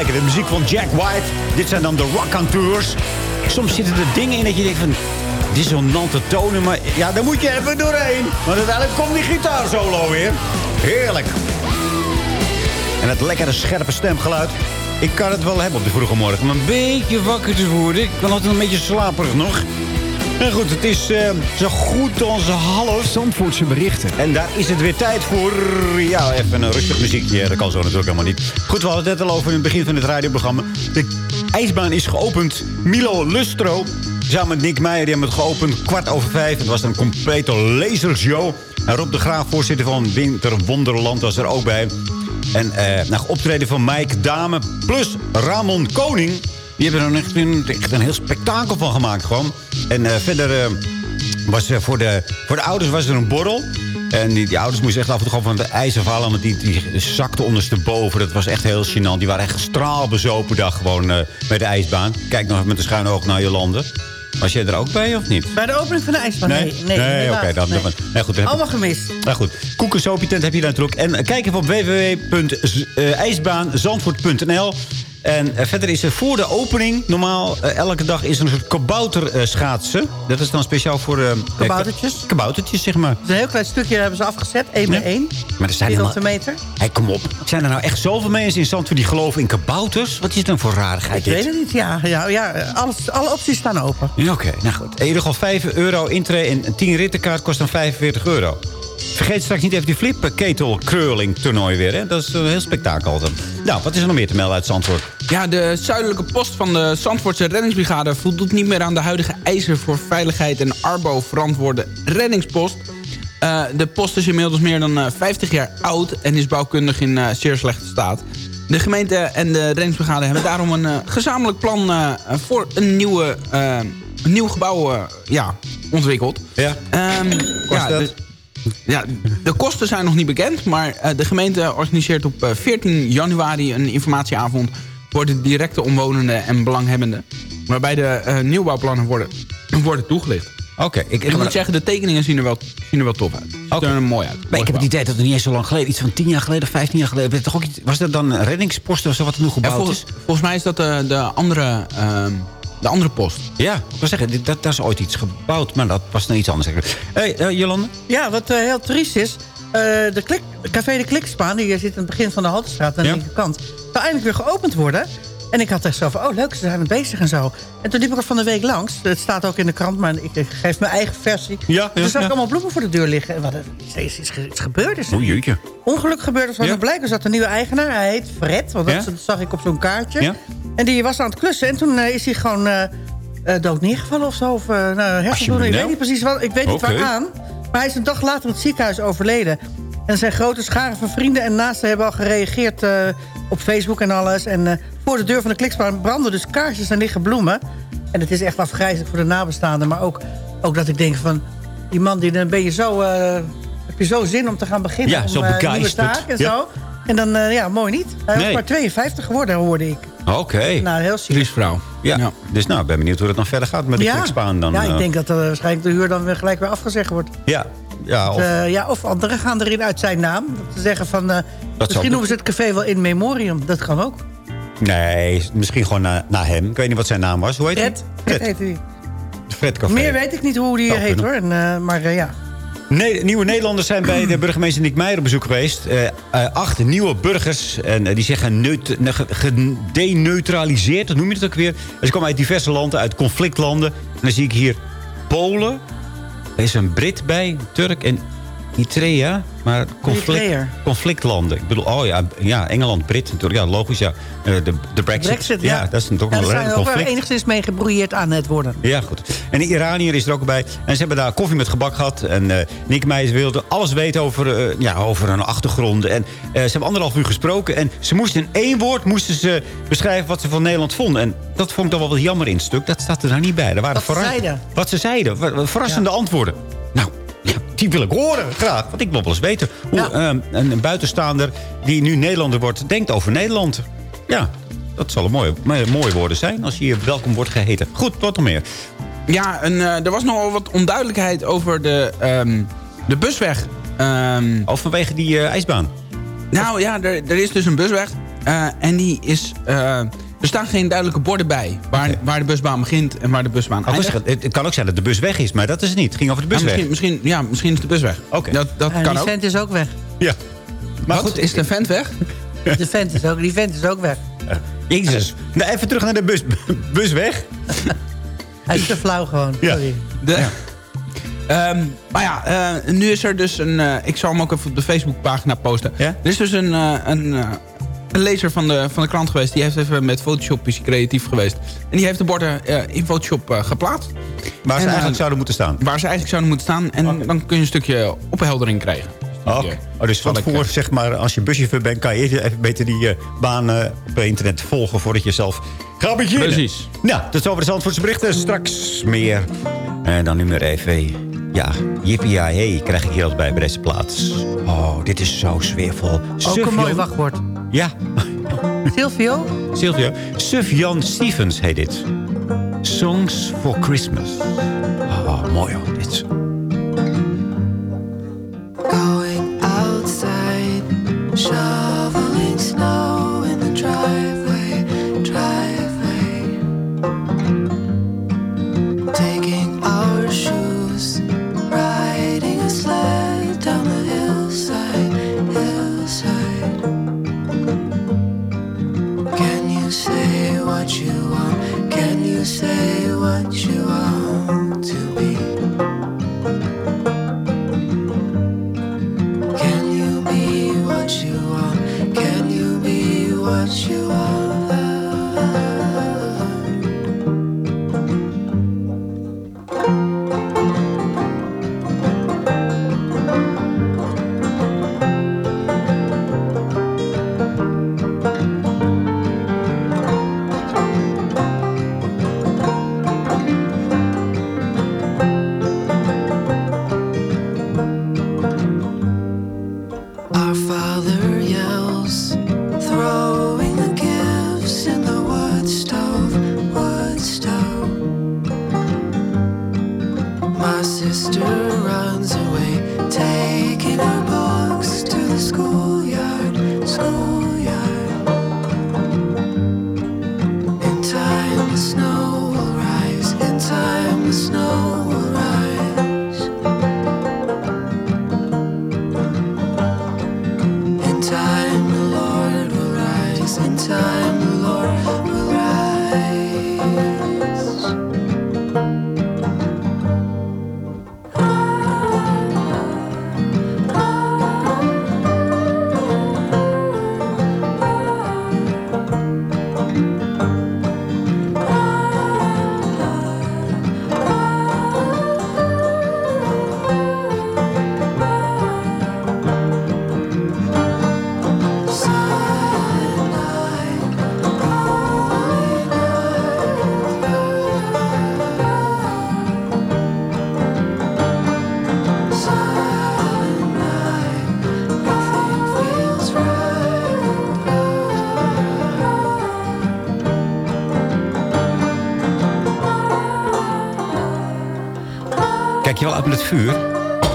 De muziek van Jack White. Dit zijn dan de Rock Tours. Soms zitten er dingen in dat je denkt van... Dissonante tonen, maar ja, daar moet je even doorheen. Want uiteindelijk komt die gitaarsolo weer. Heerlijk. En het lekkere scherpe stemgeluid. Ik kan het wel hebben op de vroege morgen. Om een beetje wakker te worden. Ik ben altijd een beetje slaperig nog. En goed, het is eh, zo goed als half. Zandvoortse berichten. En daar is het weer tijd voor. Ja, even een rustig muziekje. Dat kan zo natuurlijk helemaal niet. Goed, we hadden het net al over in het begin van het radioprogramma. De ijsbaan is geopend. Milo Lustro. samen met Nick Meijer. Die hebben het geopend kwart over vijf. Het was een complete lasershow. En Rob de Graaf, voorzitter van Winter Wonderland, was er ook bij. En eh nou, optreden van Mike Dame plus Ramon Koning. Die hebben er echt een, echt een heel spektakel van gemaakt gewoon. En eh, verder eh, was er voor de, voor de ouders was er een borrel. En die, die ouders moesten echt af en toe gewoon van de ijzer vallen. Want die, die zakte ondersteboven. Dat was echt heel gênant. Die waren echt straalbezopen dag gewoon eh, bij de ijsbaan. Kijk nog even met een schuine oog naar Jolande. Was jij er ook bij of niet? Bij de opening van de ijsbaan? Nee, nee, nee helaas, oké. dan, nee. dan- nee, goed, Allemaal gemist. nou goed, heb je daar natuurlijk. En eh, kijk even op www.ijsbaanzandvoort.nl. En eh, verder is er voor de opening, normaal eh, elke dag is er een soort kabouter schaatsen. Dat is dan speciaal voor... eh, Kaboutertjes? kaboutertjes, zeg maar. Een heel klein stukje hebben ze afgezet. 1 bij 1. Maar er zijn helemaal... meter. Hey, kom op. Zijn er nou echt zoveel mensen in Zandvoort die geloven in kabouters? Wat is het dan voor rarigheid Ik dit? weet het niet. Ja, ja, ja alles, alle opties staan open. Ja, Oké, nou goed. In ieder geval 5 euro intree en een 10 rittenkaart kost dan 45 euro. Vergeet straks niet even die flipketel curling toernooi weer. Hè? Dat is een heel spektakel. Nou, wat is er nog meer te melden uit Zandvoort? Ja, de zuidelijke post van de Zandvoortse reddingsbrigade... voldoet niet meer aan de huidige eisen voor veiligheid en Arbo verantwoorde reddingspost. Eh, de post is inmiddels meer dan eh, 50 jaar oud en is bouwkundig in eh, zeer slechte staat. De gemeente en de reddingsbrigade hebben daarom een eh, gezamenlijk plan... eh, voor een, nieuwe, eh, een nieuw gebouw eh, ja, ontwikkeld. Ja. Ehm, ja, dat? dus- ja, de kosten zijn nog niet bekend, maar eh, de gemeente organiseert op eh, 14 januari een informatieavond voor de directe omwonenden en belanghebbenden. Waarbij de eh, nieuwbouwplannen worden, worden toegelicht. Oké, ik, Ik moet zeggen, de tekeningen zien er wel, zien er wel tof uit. Ziet er mooi uit. Maar ik heb het idee dat het niet eens zo lang geleden, iets van 10 jaar geleden, 15 jaar geleden, werd toch ook iets, was dat dan een reddingspost of zo wat er nog Ja, gebouwd volgens, is? volgens mij is dat de, de, andere, ehm, de andere post. Ja, ik wil zeggen, dit- dat, daar is ooit iets gebouwd, maar dat was dan iets anders. Hé, hey, eh, Jolande? Ja, wat eh, heel triest is... eh, de klik, Café de Klikspaan, die zit aan het begin van de Haltestraat... aan de Ja. linkerkant, zou eindelijk weer geopend worden. En ik had echt zo van, oh leuk, ze zijn er bezig en zo. En toen liep ik er van de week langs. Het staat ook in de krant, maar ik, geef mijn eigen versie. Ja, ja, Toen zag ik ja. allemaal bloemen voor de deur liggen. En wat er is, is, is, is gebeurd. Is er jeetje. ongeluk gebeurd of zo. Ja. Dus dat de nieuwe eigenaar, hij heet Fred. Want dat zag ik op zo'n kaartje. En die was aan het klussen. En toen eh, is hij gewoon eh, dood neergevallen of zo. Of uh, nou, hersenbloeding. Ik nou. weet niet precies wat. Ik weet niet Oké. waaraan. Maar hij is een dag later in het ziekenhuis overleden. En zijn grote scharen van vrienden en naasten hebben al gereageerd op Facebook en alles. En voor de deur van de kliksbaan branden dus kaarsjes en liggen bloemen. En het is echt afgrijzelijk voor de nabestaanden. Maar ook, ook dat ik denk van... Die man, die, dan ben je zo... eh, heb je zo zin om te gaan beginnen. Ja, om, zo eh, taak en Ja. zo. En dan, eh, ja, mooi niet. Hij Nee. was maar 52 geworden, hoorde ik. Oké. Nou, heel ziek. Vrouw. Ja. dus nou, ik ben benieuwd hoe het dan verder gaat met de ja. klikspaan. Dan, ja, ik denk dat er waarschijnlijk de huur dan weer gelijk weer afgezegd wordt. Ja, ja of, Of, ja, of anderen gaan erin uit zijn naam. Dat ze zeggen van... eh, misschien noemen ze het café wel in memoriam. Dat kan ook. Nee, misschien gewoon na, na hem. Ik weet niet wat zijn naam was. Hoe heet Fred. hij? Fred heet hij. Fred Café. Meer weet ik niet hoe die heet hoor. En, eh, maar eh, ja. Nee, nieuwe Nederlanders zijn bij de burgemeester Nick Meijer op bezoek geweest. Eh, acht nieuwe burgers. En die ge- gedeneutraliseerd. Dat noem je het ook weer. En ze komen uit diverse landen, uit conflictlanden. En dan zie ik hier Polen. Er is een Brit bij, Turk en Eritrea. Maar conflict, conflictlanden. Ik bedoel, oh ja, ja Engeland, Brit natuurlijk. Ja, logisch, ja. Eh, de, de Brexit. Brexit, ja. dat is natuurlijk Ja, een daar zijn we ook wel conflict. enigszins mee gebroeierd aan het worden. Ja, goed. En de Iranier is er ook bij. En ze hebben daar koffie met gebak gehad. En eh Nick Meijers wilde alles weten over, eh, ja, over hun achtergronden. En ze hebben anderhalf uur gesproken. En ze moesten in één woord moesten ze beschrijven wat ze van Nederland vonden. En dat vond ik dan wel wat jammer in het stuk. Dat staat er daar niet bij. Er waren Wat ze zeiden. Wat ze zeiden. Verrassende antwoorden. Nou, die wil ik horen, graag. Want ik wil wel eens weten hoe eh, een, een buitenstaander die nu Nederlander wordt... denkt over Nederland. Ja, dat zal een mooie, mooie, mooie woorden zijn als je hier welkom wordt geheten. Goed, wat nog meer? Ja, en, eh, er was nogal wat onduidelijkheid over de, ehm, de busweg. Ehm, Of vanwege die eh, ijsbaan? nou ja, er, er is dus een busweg. eh, en die is... eh, er staan geen duidelijke borden bij. Waar, waar de busbaan begint en waar de busbaan Oh, eindigt. het, het kan ook zijn dat de bus weg is, maar dat is het niet. Het ging over de Ja, bus weg. misschien, misschien, ja, misschien is de busweg. Oké. Dat, dat En kan die ook. vent is ook weg. Ja. Maar goed, is de vent weg? De vent is ook, die vent is ook weg. Jezus. Nou, even terug naar de bus, bus weg. Hij is te flauw gewoon. Ja. Sorry. De, Ehm, maar ja, eh, nu is er dus een... eh, ik zal hem ook even op de Facebookpagina posten. Ja? Er is dus een, eh, een, eh, een lezer van de, van de krant geweest. Die heeft even met Photoshop is creatief geweest. En die heeft de borden eh, in Photoshop eh, geplaatst. Waar ze En, eigenlijk eh, zouden moeten staan. Waar ze eigenlijk zouden moeten staan. En dan kun je een stukje opheldering krijgen. Oh, oh, dus van eh, zeg maar, als je buschauffeur bent... kan je eerst even beter die eh, baan eh, op internet volgen... voordat je zelf gaat beginnen. Precies. Nou, dat is over de Zandvoortse berichten. Straks meer. En dan nummer even... Ja, yippie hey, krijg ik hier altijd bij bij deze plaats. Oh, dit is zo sfeervol. Ook een mooi wachtwoord. Ja, Silvio? Sylvia. Sufjan Stevens heet dit. Songs for Christmas. Oh, mooi hoor,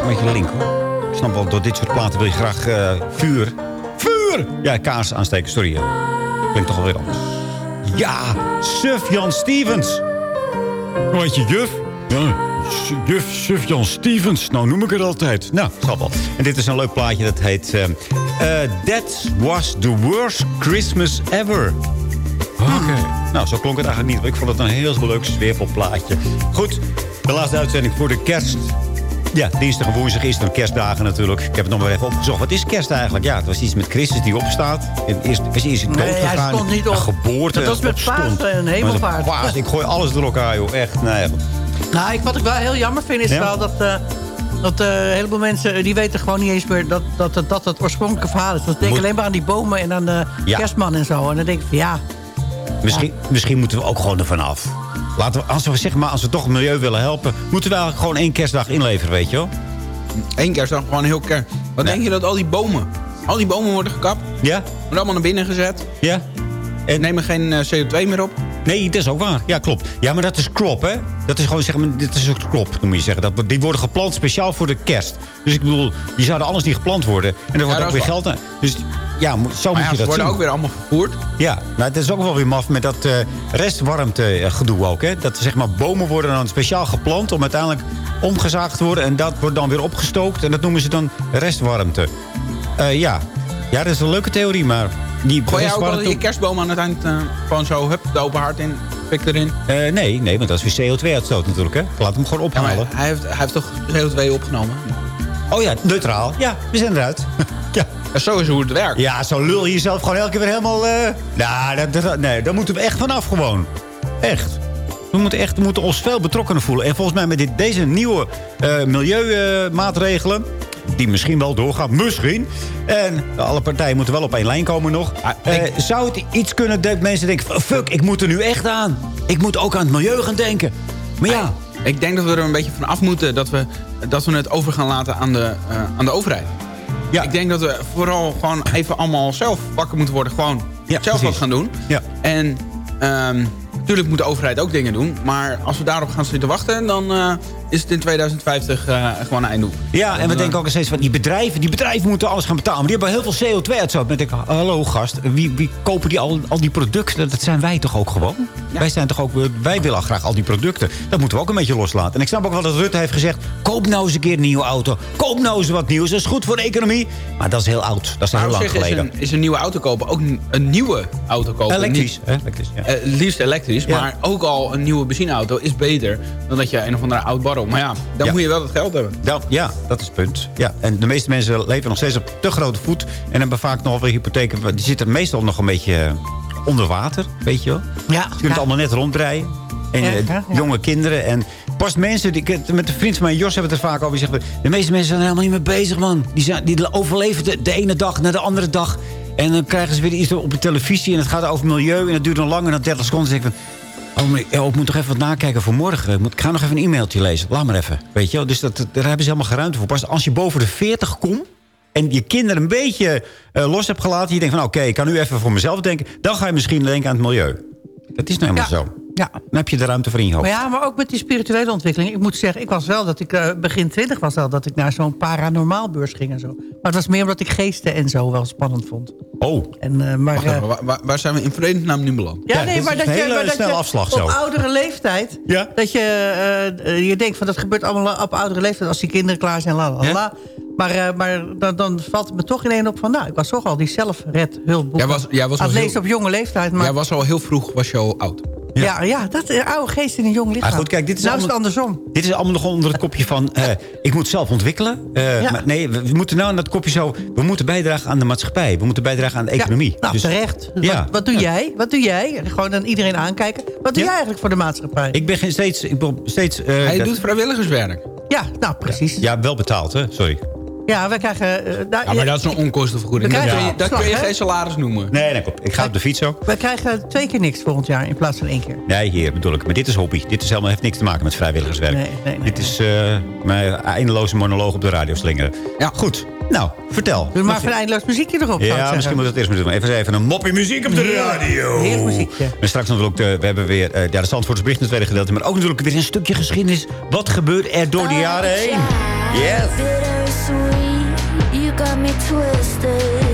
Een beetje link hoor. Ik snap wel, door dit soort platen wil je graag eh, vuur. Vuur! Ja, kaars aansteken, sorry. eh. Klinkt toch wel weer anders. Ja, Sufjan Stevens. Hoe heet je juf? Ja, juf Sufjan Stevens. Nou noem ik het altijd. Nou, wel. En dit is een leuk plaatje, dat heet... eh, eh, That was the worst Christmas ever. Oké. Nou, zo klonk het eigenlijk niet. maar Ik vond het een heel leuk sfeervol plaatje. Goed, de laatste uitzending voor de kerst. Ja, dinsdag en woensdag is dan kerstdagen natuurlijk. Ik heb het nog maar even opgezocht. Wat is kerst eigenlijk? Ja, het was iets met Christus die opstaat. En was hij eerst dood Nee, hij gegaan. stond niet op. Geboorte. Dat was met. Pasen en hemelvaart. Ik gooi alles door elkaar, joh. Echt, nee. Nou, ik, wat ik wel heel jammer vind is Ja? wel dat... eh, dat eh, een heleboel mensen, eh, die weten gewoon niet eens meer dat dat, dat, dat het oorspronkelijke verhaal is. Ze denken alleen maar aan die bomen en aan de Ja. kerstman en zo. En dan denk ik van ja, Misschien, misschien moeten we ook gewoon ervan af. Laten we, als we, zeg maar, als we toch het milieu willen helpen... moeten we eigenlijk gewoon één kerstdag inleveren, weet je wel? Eén kerstdag gewoon heel kerst. Wat denk je dat al die bomen... Al die bomen worden gekapt. Ja. Worden allemaal naar binnen gezet. Ja. En nemen geen eh, CO2 meer op. Nee, dat is ook waar. Ja, klopt. Ja, maar dat is crop, hè? Dat is gewoon, zeg maar, dit is een crop, moet je zeggen. Dat, die worden geplant speciaal voor de kerst. Dus ik bedoel, die zouden anders niet geplant worden. En er wordt ook weer waar. geld aan. Dus ja, zo moet ja, je dat worden zien. ook weer allemaal vervoerd. Ja, nou, het is ook wel weer maf met dat eh restwarmte eh, ook, hè? Dat zeg maar, bomen worden dan speciaal geplant om uiteindelijk omgezaagd te worden. En dat wordt dan weer opgestookt. En dat noemen ze dan restwarmte. Eh, ja. ja, dat is een leuke theorie, maar... Die Gooi jij ook restwarmte- je kerstboom aan het eind gewoon zo, hup, de open haard in, pik erin? Nee, nee, want dat is weer CO2-uitstoot natuurlijk, hè? Laat hem gewoon Ja, ophalen. hij, heeft, hij heeft toch CO2 opgenomen? Oh ja, neutraal. Ja, we zijn eruit. ja. zo is hoe het werkt. Ja, zo lul je jezelf gewoon elke keer weer helemaal... eh Nou, dat, dat- nee, daar moeten we echt vanaf gewoon. Echt. We moeten, echt, we moeten ons veel betrokkener voelen. En volgens mij met dit, deze nieuwe eh, milieumaatregelen... die misschien wel doorgaan, misschien... en alle partijen moeten wel op één lijn komen nog... eh, zou het iets kunnen dat mensen denken... fuck, ik moet er nu echt aan. Ik moet ook aan het milieu gaan denken. Maar ja... Ik denk dat we er een beetje van af moeten dat we, dat we het over gaan laten aan de, aan de overheid. Ja. Ik denk dat we vooral gewoon even allemaal zelf wakker moeten worden. Gewoon zelf wat gaan doen. Ja. En ehm, natuurlijk moet de overheid ook dingen doen. Maar als we daarop gaan zitten wachten, dan eh, is het in 2050 eh, gewoon een einde. Ja, en we denken eh, ook steeds van die bedrijven. Die bedrijven moeten alles gaan betalen. Maar die hebben heel veel CO2-uitstoot. Dan denk ik, hallo gast, wie, wie kopen die al, al die producten? Dat zijn wij toch ook gewoon? Wij, zijn toch ook, wij willen graag al die producten. Dat moeten we ook een beetje loslaten. En ik snap ook wel dat Rutte heeft gezegd... koop nou eens een keer een nieuwe auto. Koop nou eens wat nieuws. Dat is goed voor de economie. Maar dat is heel oud. Dat is al Maar heel lang zich is geleden. een, is een nieuwe auto kopen ook een, nieuwe auto kopen. Elektrisch, Niet-? Elektrisch, ja. Eh, liefst elektrisch, Ja. maar ook al een nieuwe benzineauto is beter dan dat je een of andere oud Maar ja, dan Ja. moet je wel het geld hebben. Ja, ja, dat is het punt. Ja, en de meeste mensen leven nog steeds op te grote voet. En hebben vaak nog wel hypotheken. Die zitten meestal nog een beetje eh, onder water, weet je wel. Ja, Ze kunnen het allemaal net ronddraaien. En Ja, eh, ja, ja. jonge kinderen. En pas mensen, die, met een vriend van mij, Jos, hebben het er vaak over. Die zegt, de meeste mensen zijn er helemaal niet mee bezig, man. Die, zijn, die overleven de, de ene dag naar de andere dag. En dan krijgen ze weer iets op de televisie. En het gaat over milieu. En het duurt dan langer dan 30 seconden. Dan denk ik van, Oh, ja, ik moet toch even wat nakijken voor morgen. Ik, moet, ik ga nog even een e-mailtje lezen. Laat maar even. Weet je? Dus dat, daar hebben ze helemaal geen ruimte voor. Pas als je boven de 40 komt... en je kinderen een beetje eh, los hebt gelaten... je denkt van, oké, ik kan nu even voor mezelf denken... dan ga je misschien denken aan het milieu. Dat is nou helemaal zo. Ja. Dan heb je de ruimte voor in je hoofd. Maar ja, maar ook met die spirituele ontwikkeling. Ik moet zeggen, ik was wel dat ik eh, begin twintig was al... dat ik naar zo'n paranormaalbeurs ging en zo. Maar het was meer omdat ik geesten en zo wel spannend vond. Oh. En, eh, maar, Wacht eh, waar, waar- waar zijn we in vredesnaam nu beland? ja, nee, maar dat je, maar dat je afslag op oudere leeftijd... Ja. dat je, je denkt van dat gebeurt allemaal op oudere leeftijd... als die kinderen klaar zijn, la la la. Ja. Maar, eh, maar dan, dan valt het me toch ineens op van... nou, ik was toch al die zelfredhulpboeken Jij was- jij was al heel- op jonge leeftijd. Maar, Jij was al heel vroeg, was je al oud. Ja. Ja, dat eh, oude geest in een jong lichaam. Maar goed, kijk, dit is nou is het andersom. Dit is allemaal nog onder het kopje van... eh, ik moet zelf ontwikkelen. Eh, Ja. maar nee, we, we moeten nou aan dat kopje zo... we moeten bijdragen aan de maatschappij. We moeten bijdragen aan de economie. Ja, nou, Dus- terecht. Ja. Wat, wat doe jij? Wat doe jij? Gewoon aan iedereen aankijken. Wat doe Ja. jij eigenlijk voor de maatschappij? Ik ben geen steeds... Ik ben steeds eh, Hij dat- doet vrijwilligerswerk. Ja, nou precies. Ja, wel betaald, hè? Sorry. Ja, we krijgen... eh, nou, Ja, maar dat is een onkostenvergoeding. Dat krijgen kun je, dat opslag, kun je geen salaris noemen. Nee, nee, kom. Ik ga op de fiets ook. We krijgen twee keer niks volgend jaar in plaats van één keer. Nee, hier bedoel ik. Maar dit is hobby. Dit is helemaal, heeft niks te maken met vrijwilligerswerk. Nee, nee, nee, dit is eh, mijn eindeloze monoloog op de radio slingeren. Ja. Goed. Nou, vertel. Doe maar eindeloos muziekje erop. Ja, zeggen. misschien moet het eerst maar doen. Even, even een moppie muziek op de radio. Heerlijk muziekje. En straks natuurlijk, de, we hebben weer eh, ja, de Zandvoorts bericht in het tweede gedeelte. Maar ook natuurlijk weer een stukje geschiedenis. Wat gebeurt er door de jaren heen? Yes. Bittersweet, you got me twisted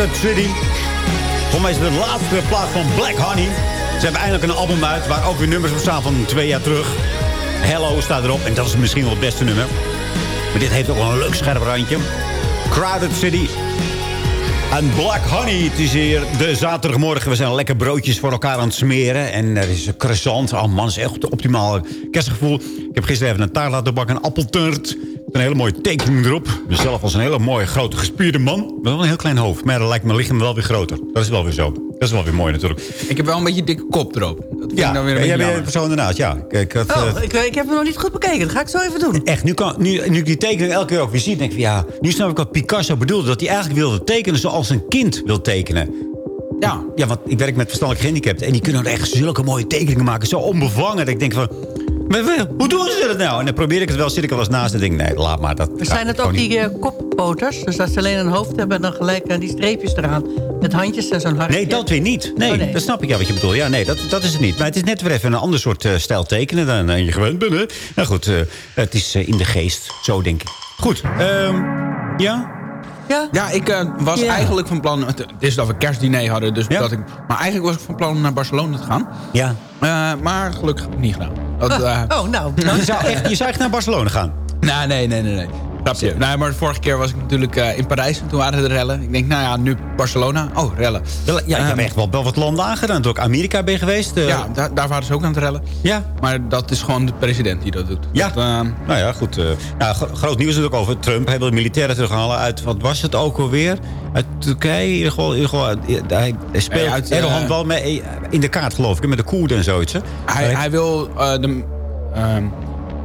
Crowded City. Voor mij is het de laatste plaat van Black Honey. Ze hebben eindelijk een album uit waar ook weer nummers op staan van twee jaar terug. Hello staat erop en dat is misschien wel het beste nummer. Maar dit heeft ook wel een leuk scherp randje. Crowded City. En Black Honey, het is hier de zaterdagmorgen. We zijn lekker broodjes voor elkaar aan het smeren. En er is een croissant. Oh man, is echt het optimale kerstgevoel. Ik heb gisteren even een taart laten bakken, een appelturt. Een hele mooie tekening erop. Mezelf als een hele mooie, grote, gespierde man. Met wel een heel klein hoofd. Maar dan lijkt mijn lichaam wel weer groter. Dat is wel weer zo. Dat is wel weer mooi natuurlijk. Ik heb wel een beetje dikke kop erop. Dat vind Ja, ik dan weer een jij beetje bent jammer. zo inderdaad, ja. Kijk, het, Oh, eh, ik, ik heb hem nog niet goed bekeken. Dat ga ik zo even doen. Echt, nu, kan, nu, nu ik die tekening elke keer ook weer zie, denk ik van ja, nu snap ik wat Picasso bedoelde. Dat hij eigenlijk wilde tekenen zoals een kind wil tekenen. Ja. Ja, want ik werk met verstandelijk gehandicapten. En die kunnen echt zulke mooie tekeningen maken. Zo onbevangen. Dat ik denk van, hoe doen ze dat nou? En dan probeer ik het wel, zit ik er wel eens naast en denk nee, laat maar. Dat zijn het ook die eh, koppoters. Dus dat ze alleen een hoofd hebben en dan gelijk eh, die streepjes eraan. Met handjes en zo'n hartje. Nee, dat weer niet. Nee, Oh, nee. dat snap ik ja wat je bedoelt. Ja, nee, dat, dat is het niet. Maar het is net weer even een ander soort eh, stijl tekenen dan je gewend bent. Hè? Nou goed, het is in de geest. Zo denk ik. Goed, ehm, ja? Ja? Ja, ik eh, was Ja. eigenlijk van plan... Het is dat we kerstdiner hadden, dus dat ik... Maar eigenlijk was ik van plan om naar Barcelona te gaan. Ja. Eh, maar gelukkig heb ik niet gedaan. Dat, eh, Oh, nou. Je zou, echt, je zou echt naar Barcelona gaan. Nee, nee, nee, nee. Nee. Grapje. Nee, maar de vorige keer was ik natuurlijk eh, in Parijs en toen waren er rellen. Ik denk, nou ja, nu Barcelona. Oh, rellen. Ja, je hebt echt wel, wel wat landen aangedaan. Ook Amerika ben je geweest. eh, Ja, daar, daar waren ze ook aan het rellen. Ja. Maar dat is gewoon de president die dat doet. Ja. Dat, eh, Nou ja, goed. nou, gro- groot nieuws natuurlijk over Trump. Hij wil militairen terughalen uit, wat was het ook alweer? Uit Turkije. In ieder geval, in ieder geval, hij, hij speelt Nee, uit, Erdogan wel mee in de kaart, geloof ik. Met de Koerden en zoiets. Hè? hij, hij, wil, de, ehm,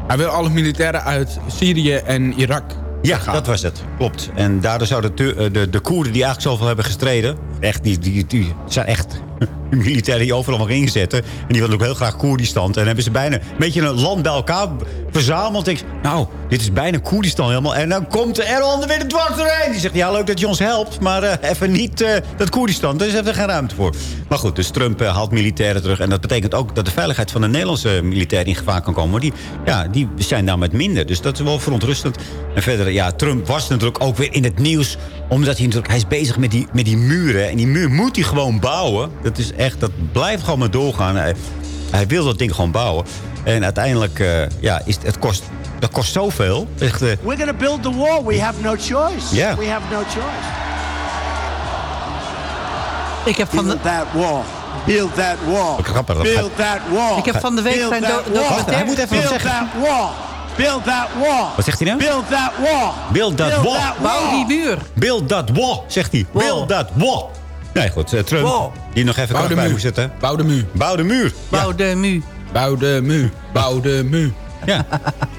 hij wil alle militairen uit Syrië en Irak Ja, dat was het. Klopt. En daardoor zouden de, eh, de, de Koerden die eigenlijk zoveel hebben gestreden... echt, die, die, die zijn echt militairen die overal nog inzetten. En die willen ook heel graag Koerdistan. En hebben ze bijna een beetje een land bij elkaar verzameld. Ik, nou, dit is bijna Koerdistan helemaal. En dan komt de Erdogan er weer de dwars doorheen. Die zegt, ja, leuk dat je ons helpt. Maar eh, even niet eh, dat Koerdistan. Daar is even geen ruimte voor. Maar goed, dus Trump eh, haalt militairen terug. En dat betekent ook dat de veiligheid van de Nederlandse militairen in gevaar kan komen. Maar die, ja, die zijn daar met minder. Dus dat is wel verontrustend. En verder, ja, Trump was natuurlijk ook weer in het nieuws. Omdat hij natuurlijk, hij is bezig met die, met die muren. En die muur moet hij gewoon bouwen. Dat is echt, dat blijft gewoon maar doorgaan. Hij, wil dat ding gewoon bouwen. En uiteindelijk, eh, ja, is, het kost, dat kost zoveel. Echt, eh, We're going to build the wall. We have no choice. Yeah. We have no choice. Ik heb van de... Build that wall. Build that wall. Grappig, dat Build gaat- that wall. Ik heb van de week Build zijn that do- wall. documentaire- Hij moet even Build zeggen. that wall. Build that wall. Wat zegt hij nou? Build that wall. Build that wall. Bouw die muur. Build that wall, zegt hij. Build that wall. Nee, goed. eh, Trump, die nog even Bouw kracht de bij muur. moet zetten. Bouw de muur. Bouw de muur. Bouw de muur. Bouw de muur. Bouw de muur. Ja.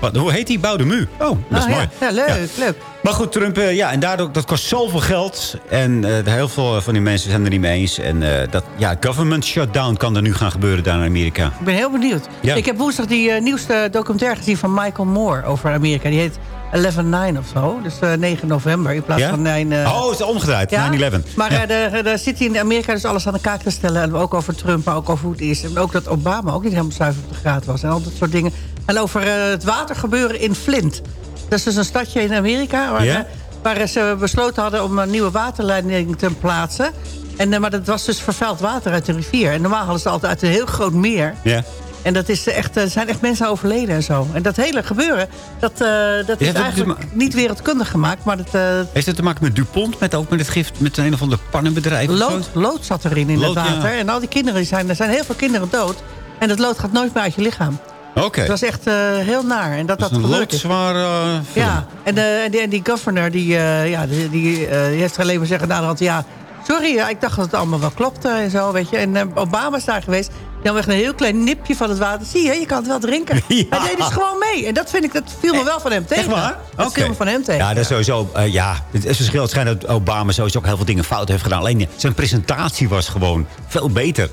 Wat, hoe heet die? Bouw de muur. Oh, dat is Oh, ja. mooi. Ja, leuk, leuk. Maar goed, Trump, eh, ja, en daardoor, dat kost zoveel geld. En eh, heel veel van die mensen zijn er niet mee eens. En eh, dat, ja, government shutdown kan er nu gaan gebeuren daar in Amerika. Ik ben heel benieuwd. Ja. Ik heb woensdag die nieuwste documentaire gezien van Michael Moore over Amerika. Die heet 11-9 of zo. Dus eh, 9 november in plaats Ja? van 9... eh, oh, is het omgedraaid, ja? 9-11. Maar Ja. eh, daar, zit hij in Amerika dus alles aan de kaak te stellen. En ook over Trump, maar ook over hoe het is. En ook dat Obama ook niet helemaal zuiver op de graad was. En al dat soort dingen. En over eh, het watergebeuren in Flint. Dat is dus een stadje in Amerika... Waar, Ja? waar ze besloten hadden om een nieuwe waterleiding te plaatsen. En, maar dat was dus vervuild water uit de rivier. En normaal hadden ze altijd uit een heel groot meer... Ja. En dat is echt, er zijn echt mensen overleden en zo. En dat hele gebeuren, dat, eh, dat is eigenlijk niet wereldkundig gemaakt. Maar dat, eh, Heeft het te maken met DuPont? Met, ook met het gift, met een of ander pannenbedrijf? lood, lood zat erin in Lood, het water. ja. En al die kinderen, zijn, er zijn heel veel kinderen dood. En dat lood gaat nooit meer uit je lichaam. Oké. Het was echt eh, heel naar. En dat Dat een eh, film. Ja, en, en die, en die governor, die, ja, die, die, heeft er alleen maar zeggen... Nou, want, ja, sorry, ja, ik dacht dat het allemaal wel klopte en zo, weet je. En Obama is daar geweest. Had echt een heel klein nipje van het water. Zie je, je kan het wel drinken. Ja. Hij deed dus gewoon mee. En dat, vind ik, dat viel me wel van hem tegen. Echt waar? Dat viel me van hem tegen. Ja, dat is sowieso. eh, ja, het is verschil. Het schijnt dat Obama sowieso ook heel veel dingen fout heeft gedaan. Alleen zijn presentatie was gewoon veel beter.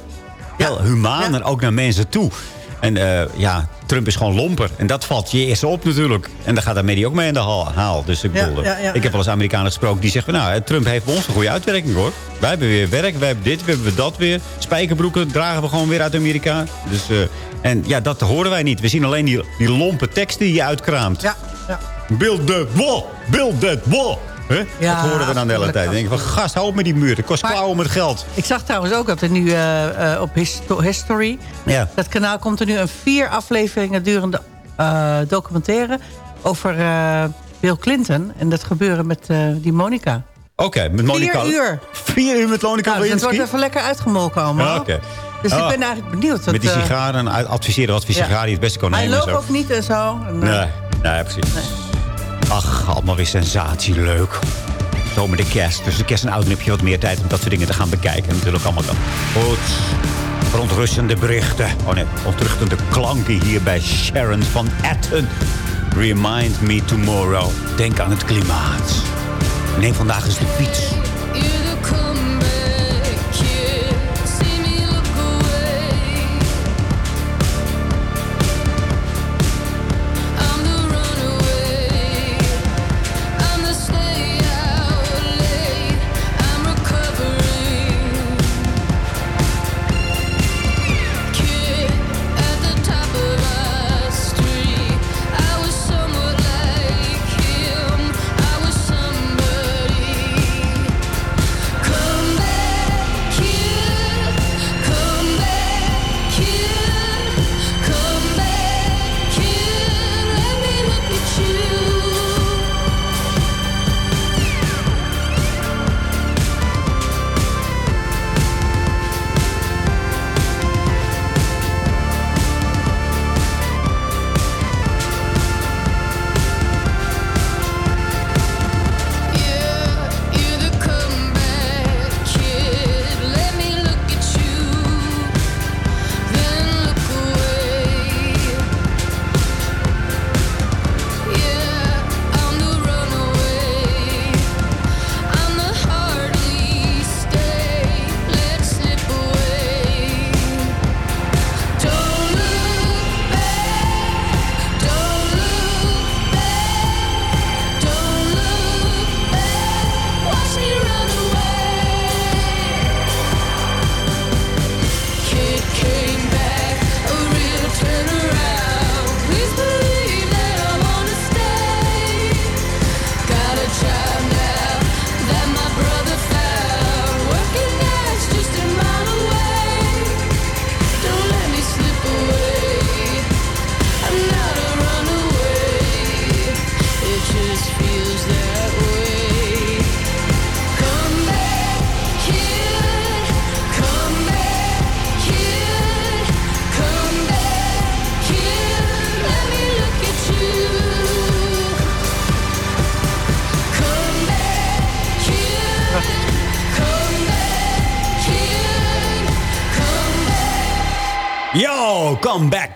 Veel humaner, ook naar mensen toe. En eh, ja, Trump is gewoon lomper. En dat valt je eerst op natuurlijk. En dan gaat de media ook mee in de haal. Dus ik, bedoel, ja, ja, ik heb wel eens Amerikanen gesproken die zeggen... van, nou, Trump heeft bij ons een goede uitwerking hoor. Wij hebben weer werk, wij hebben dit, we hebben dat weer. Spijkerbroeken dragen we gewoon weer uit Amerika. Dus, eh, en ja, dat horen wij niet. We zien alleen die, die lompe teksten die je uitkraamt. Ja, ja. Build that wall! Build that wall! Huh? Ja, dat horen we dan de hele dat tijd. Dan denk ik van, gast, hou op met die muur. Het kost Maar- klauwen met geld. Ik zag trouwens ook dat er nu eh, eh, op Histo- History... Ja. dat kanaal komt er nu een vier afleveringen durende eh, documentaire... over Bill Clinton en dat gebeuren met die Monica. Oké, met Monica. Vier uur. Vier uur met Monica Nou, het Lewinsky? wordt even lekker uitgemolken allemaal. Ja, oké. Dus Ah. ik ben eigenlijk benieuwd. Met die dat, sigaren en adviseren wat voor sigaren je het beste kan Hij nemen. en loopt ook niet en zo. En, eh, Nee, nee, precies. Ach, allemaal weer sensatie, leuk. Zo met de kerst. Dus de kerst en oud heb je wat meer tijd om dat soort dingen te gaan bekijken. Natuurlijk allemaal dan. Goed. Verontrustende berichten. Oh nee, verontrustende klanken hier bij Sharon van Etten. Remind me tomorrow. Denk aan het klimaat. Neem vandaag eens de fiets.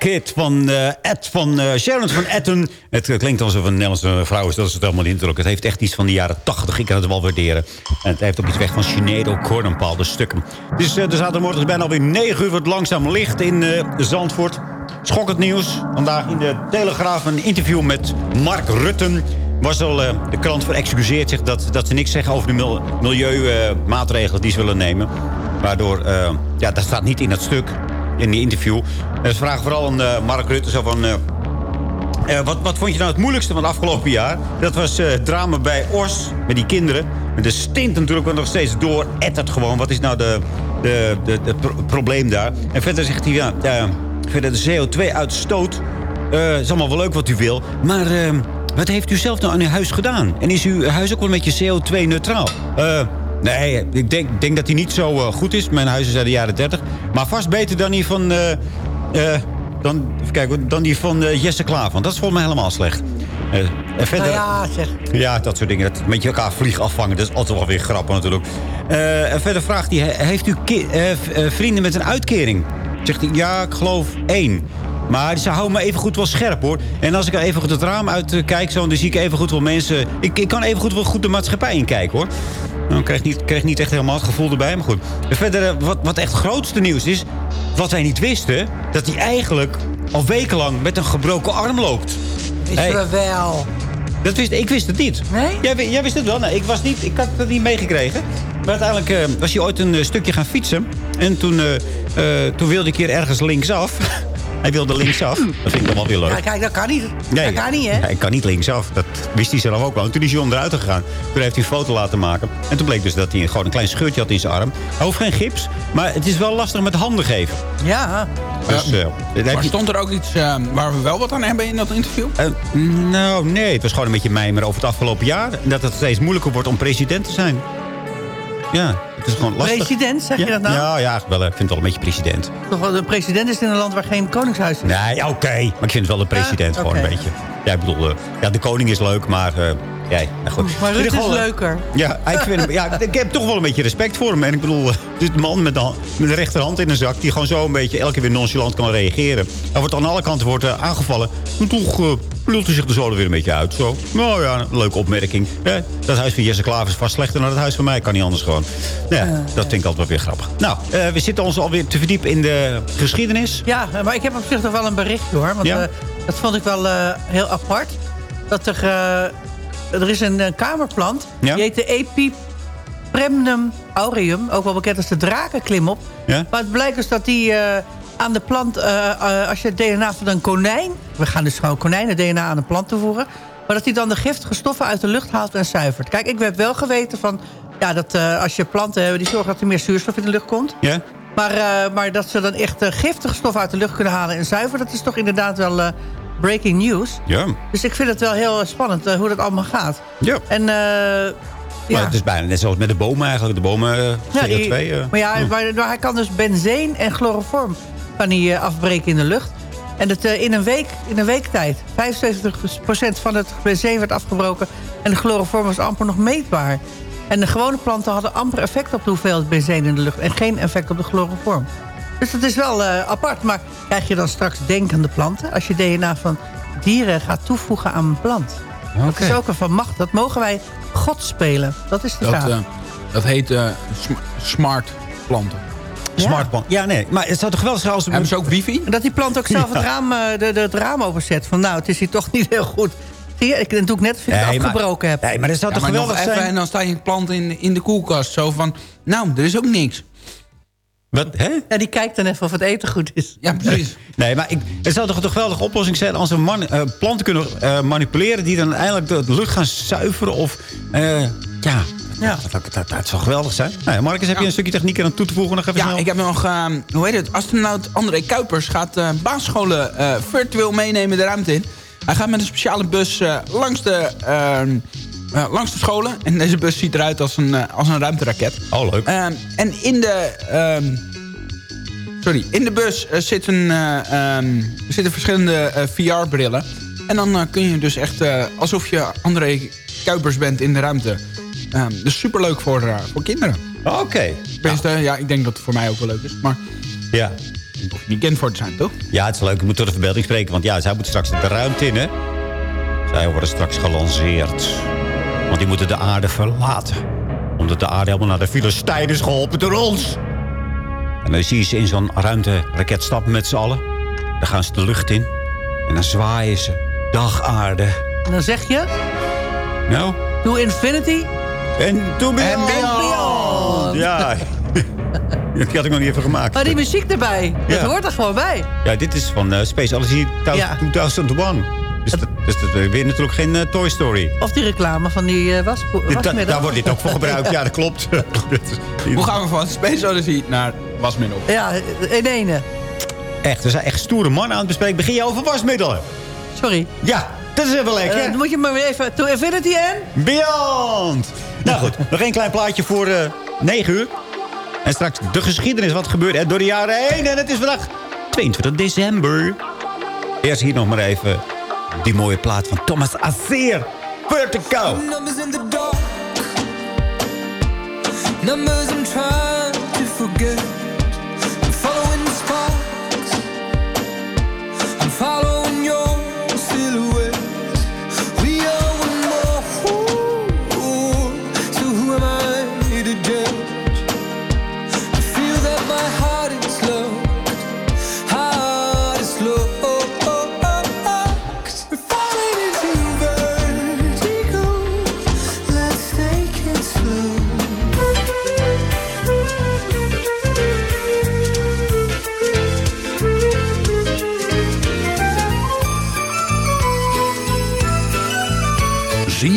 Kid van eh, Ed van eh, Sharon van Etten. Het eh, klinkt alsof een Nederlandse vrouw is. Dat is het helemaal niet. Het heeft echt iets van de jaren 80. Ik kan het wel waarderen. En het heeft ook iets weg van Sinead O'Connor, een stukken. Dus uh, de zaterdagmorgen is bijna alweer 9 uur. Wordt langzaam licht in eh, Zandvoort. Schokkend nieuws. Vandaag in de Telegraaf een interview met Mark Rutten. Was al eh, de krant verexcuseerd zich dat, dat ze niks zeggen over de mil milieumaatregelen die ze willen nemen. Waardoor, eh, ja, dat staat niet in dat stuk in die interview. En ze vragen vooral aan uh, Mark Rutte zo van... Uh, uh, wat, wat vond je nou het moeilijkste van het afgelopen jaar? Dat was het drama bij Ors, met die kinderen. Met de stint natuurlijk nog steeds door. Ettert gewoon. Wat is nou de, de, de, de pro probleem daar? En verder zegt hij, ja, verder de CO2-uitstoot... is allemaal wel leuk wat u wil. Maar wat heeft u zelf nou aan uw huis gedaan? En is uw huis ook wel een beetje CO2-neutraal? Nee, ik denk, denk dat hij niet zo uh, goed is. Mijn huis is uit de jaren 30. Maar vast beter dan die van... Uh, uh, dan, even kijken, dan die van Jesse Klaar. Want dat is volgens mij helemaal slecht. en verder, nou ja, zeg. Ja, dat soort dingen. Dat met je elkaar vlieg afvangen. Dat is altijd wel weer grappig natuurlijk. en verder vraagt hij... Heeft u vrienden met een uitkering? Zegt hij, ja, ik geloof één. Maar ze houden me even goed wel scherp, hoor. En als ik er even goed het raam uit kijk, zo, dan zie ik even goed wel mensen... Ik, ik kan even goed wel goed de maatschappij inkijken, hoor. Nou, ik kreeg niet, kreeg niet echt helemaal het gevoel erbij, maar goed. En verder, wat, wat echt het grootste nieuws is... wat wij niet wisten, dat hij eigenlijk al wekenlang met een gebroken arm loopt. Wisten hey. we wel. Dat wist, ik wist het niet. Nee? Jij, jij wist het wel. Ik, was niet, ik had het niet meegekregen. Maar uiteindelijk uh, was hij ooit een uh, stukje gaan fietsen. En toen, uh, toen wilde ik hier ergens linksaf. Hij wilde linksaf. Dat vind ik dan wel weer leuk. Ja, kijk, dat kan niet. Nee, dat kan niet, hè? Hij kan niet linksaf. Dat wist hij zelf ook wel. En toen is hij onderuit gegaan. Toen heeft hij een foto laten maken. En toen bleek dus dat hij gewoon een klein scheurtje had in zijn arm. Hij hoeft geen gips. Maar het is wel lastig met handen geven. Ja. Dus, heb Maar je- stond er ook iets eh, waar we wel wat aan hebben in dat interview? Eh, nou, nee. Het was gewoon een beetje mijmeren over het afgelopen jaar. En dat het steeds moeilijker wordt om president te zijn. Ja, het is gewoon lastig. President, zeg je dat nou? Ja, ja, wel, ik vind het wel een beetje president. Toch wel, de president is in een land waar geen koningshuis is. Nee, oké. Maar ik vind het wel de president Ja, gewoon een beetje. Ja, ik bedoel, eh, ja, de koning is leuk, maar... eh ja, nou goed. Maar Rutte is eh, leuker. Ja, ik, vind hem, ja, ik heb toch wel een beetje respect voor hem. En ik bedoel, dit man met de, met de rechterhand in de zak... die gewoon zo een beetje elke keer weer nonchalant kan reageren. Hij wordt aan alle kanten wordt, aangevallen. En toch lult hij zich er zo er weer een beetje uit. Zo. Nou ja, een leuke opmerking. Dat huis van Jesse Klaver is vast slechter dan het huis van mij. Kan niet anders gewoon. Ja, dat vind ik altijd wel weer grappig. Nou, eh, we zitten ons alweer te verdiepen in de geschiedenis. Ja, maar ik heb op zich nog wel een berichtje hoor. Want Ja? eh, dat vond ik wel eh, heel apart. Dat er, eh, er is een, eh, kamerplant. Ja? Die heet de Epipremnum aureum. Ook wel bekend als de drakenklimop. Ja? Maar het blijkt dus dat die eh, aan de plant... eh, eh, als je het DNA van een konijn... We gaan dus gewoon konijnen-DNA aan een plant toevoegen. Maar dat die dan de giftige stoffen uit de lucht haalt en zuivert. Kijk, ik heb wel geweten van... Ja, dat eh, als je planten hebt, die zorgen dat er meer zuurstof in de lucht komt. Ja? Maar, maar dat ze dan echt eh, giftige stoffen uit de lucht kunnen halen en zuiveren... dat is toch inderdaad wel breaking news. Ja. Dus ik vind het wel heel spannend hoe dat allemaal gaat. Ja. En Maar ja, het is bijna net zoals met de bomen eigenlijk. De bomen eh, CO2. Ja, die- maar, ja, maar, maar hij kan dus benzeen en chloroform kan hij, eh, afbreken in de lucht. En dat, eh, in, een week, in een week tijd. 75% van het benzeen werd afgebroken. En de chloroform was amper nog meetbaar. En de gewone planten hadden amper effect op de hoeveelheid benzeen in de lucht. En geen effect op de chloroform. Dus dat is wel eh, apart. Maar krijg je dan straks denkende planten? Als je DNA van dieren gaat toevoegen aan een plant. Dat is ook een van macht. Dat mogen wij God spelen. Dat is de Dat, eh, dat heet sm- smart planten. Smartphone. Ja, nee. Maar het zou toch wel zijn als... Hebben ze ook wifi? En dat die plant ook zelf het, raam, eh, de, de, het raam openzet. Van nou, het is hier toch niet heel goed. Zie je, ik, doe ik net of ik het Nee, maar- afgebroken heb. Nee, maar dat zou toch geweldig even zijn? en dan sta je een plant in, in de koelkast. Zo van, nou, er is ook niks. Wat, hè? Ja, die kijkt dan even of het eten goed is. Ja, precies. Nee, maar ik, het zou toch een geweldige oplossing zijn... als we man, eh, planten kunnen eh, manipuleren... die dan eindelijk de lucht gaan zuiveren of... ja, Ja. Dat, dat, dat, dat zou geweldig zijn. Nou ja, Marcus, heb je een stukje techniek aan toe te voegen? Nog even Ja, snel? ik heb nog, eh, hoe heet het, astronaut André Kuipers gaat eh basisscholen eh, virtueel meenemen de ruimte in. Hij gaat met een speciale bus eh, langs, de, ehm, eh, langs de scholen. En deze bus ziet eruit als een, als een ruimteraket. Oh, leuk. Ehm, en in de, ehm, sorry, in de bus zit een, ehm, er zitten verschillende VR-brillen. En dan kun je dus echt alsof je André Kuipers bent in de ruimte. Ehm, dus superleuk voor, eh, voor kinderen. Oké. Tenminste, ja, ik denk dat het voor mij ook wel leuk is. Maar Ja. je niet kind voor te zijn, toch? ja, het is leuk. Ik moet door de verbeelding spreken. Want ja, zij moeten straks de ruimte in, hè? Zij worden straks gelanceerd. Want die moeten de aarde verlaten. Omdat de aarde helemaal naar de Filistijn is geholpen door ons. En dan zie je ze in zo'n ruimteraket stappen met z'n allen. Dan gaan ze de lucht in. En dan zwaaien ze. Dag aarde. En dan zeg je, Nou, to infinity en to beyond. and beyond. Ja. Die had ik nog niet even gemaakt. Maar die muziek erbij, dat Ja. hoort er gewoon bij. Ja, dit is van eh, Space Odyssey Ja. 2001. Dus dat, dus dat is weer natuurlijk geen eh, Toy Story. Of die reclame van die eh was, Dit- da- wasmiddel. daar wordt dit ook voor gebruikt. Ja, dat klopt. Dat Hoe gaan we van Space Odyssey naar wasmiddel? Ja, in ene. Echt, we zijn echt stoere mannen aan het bespreken. Begin je over wasmiddelen? Sorry. Ja, dat is even lekker. Eh, dan moet je maar weer even to infinity en... Beyond! Nou goed, nog één klein plaatje voor eh 9 uur. En straks de geschiedenis, wat gebeurde er door de jaren heen. En het is vandaag 22 december. Eerst hier nog maar even die mooie plaat van Thomas Azeer. Vertigo. Numbers in the dark. Numbers I'm trying to forget.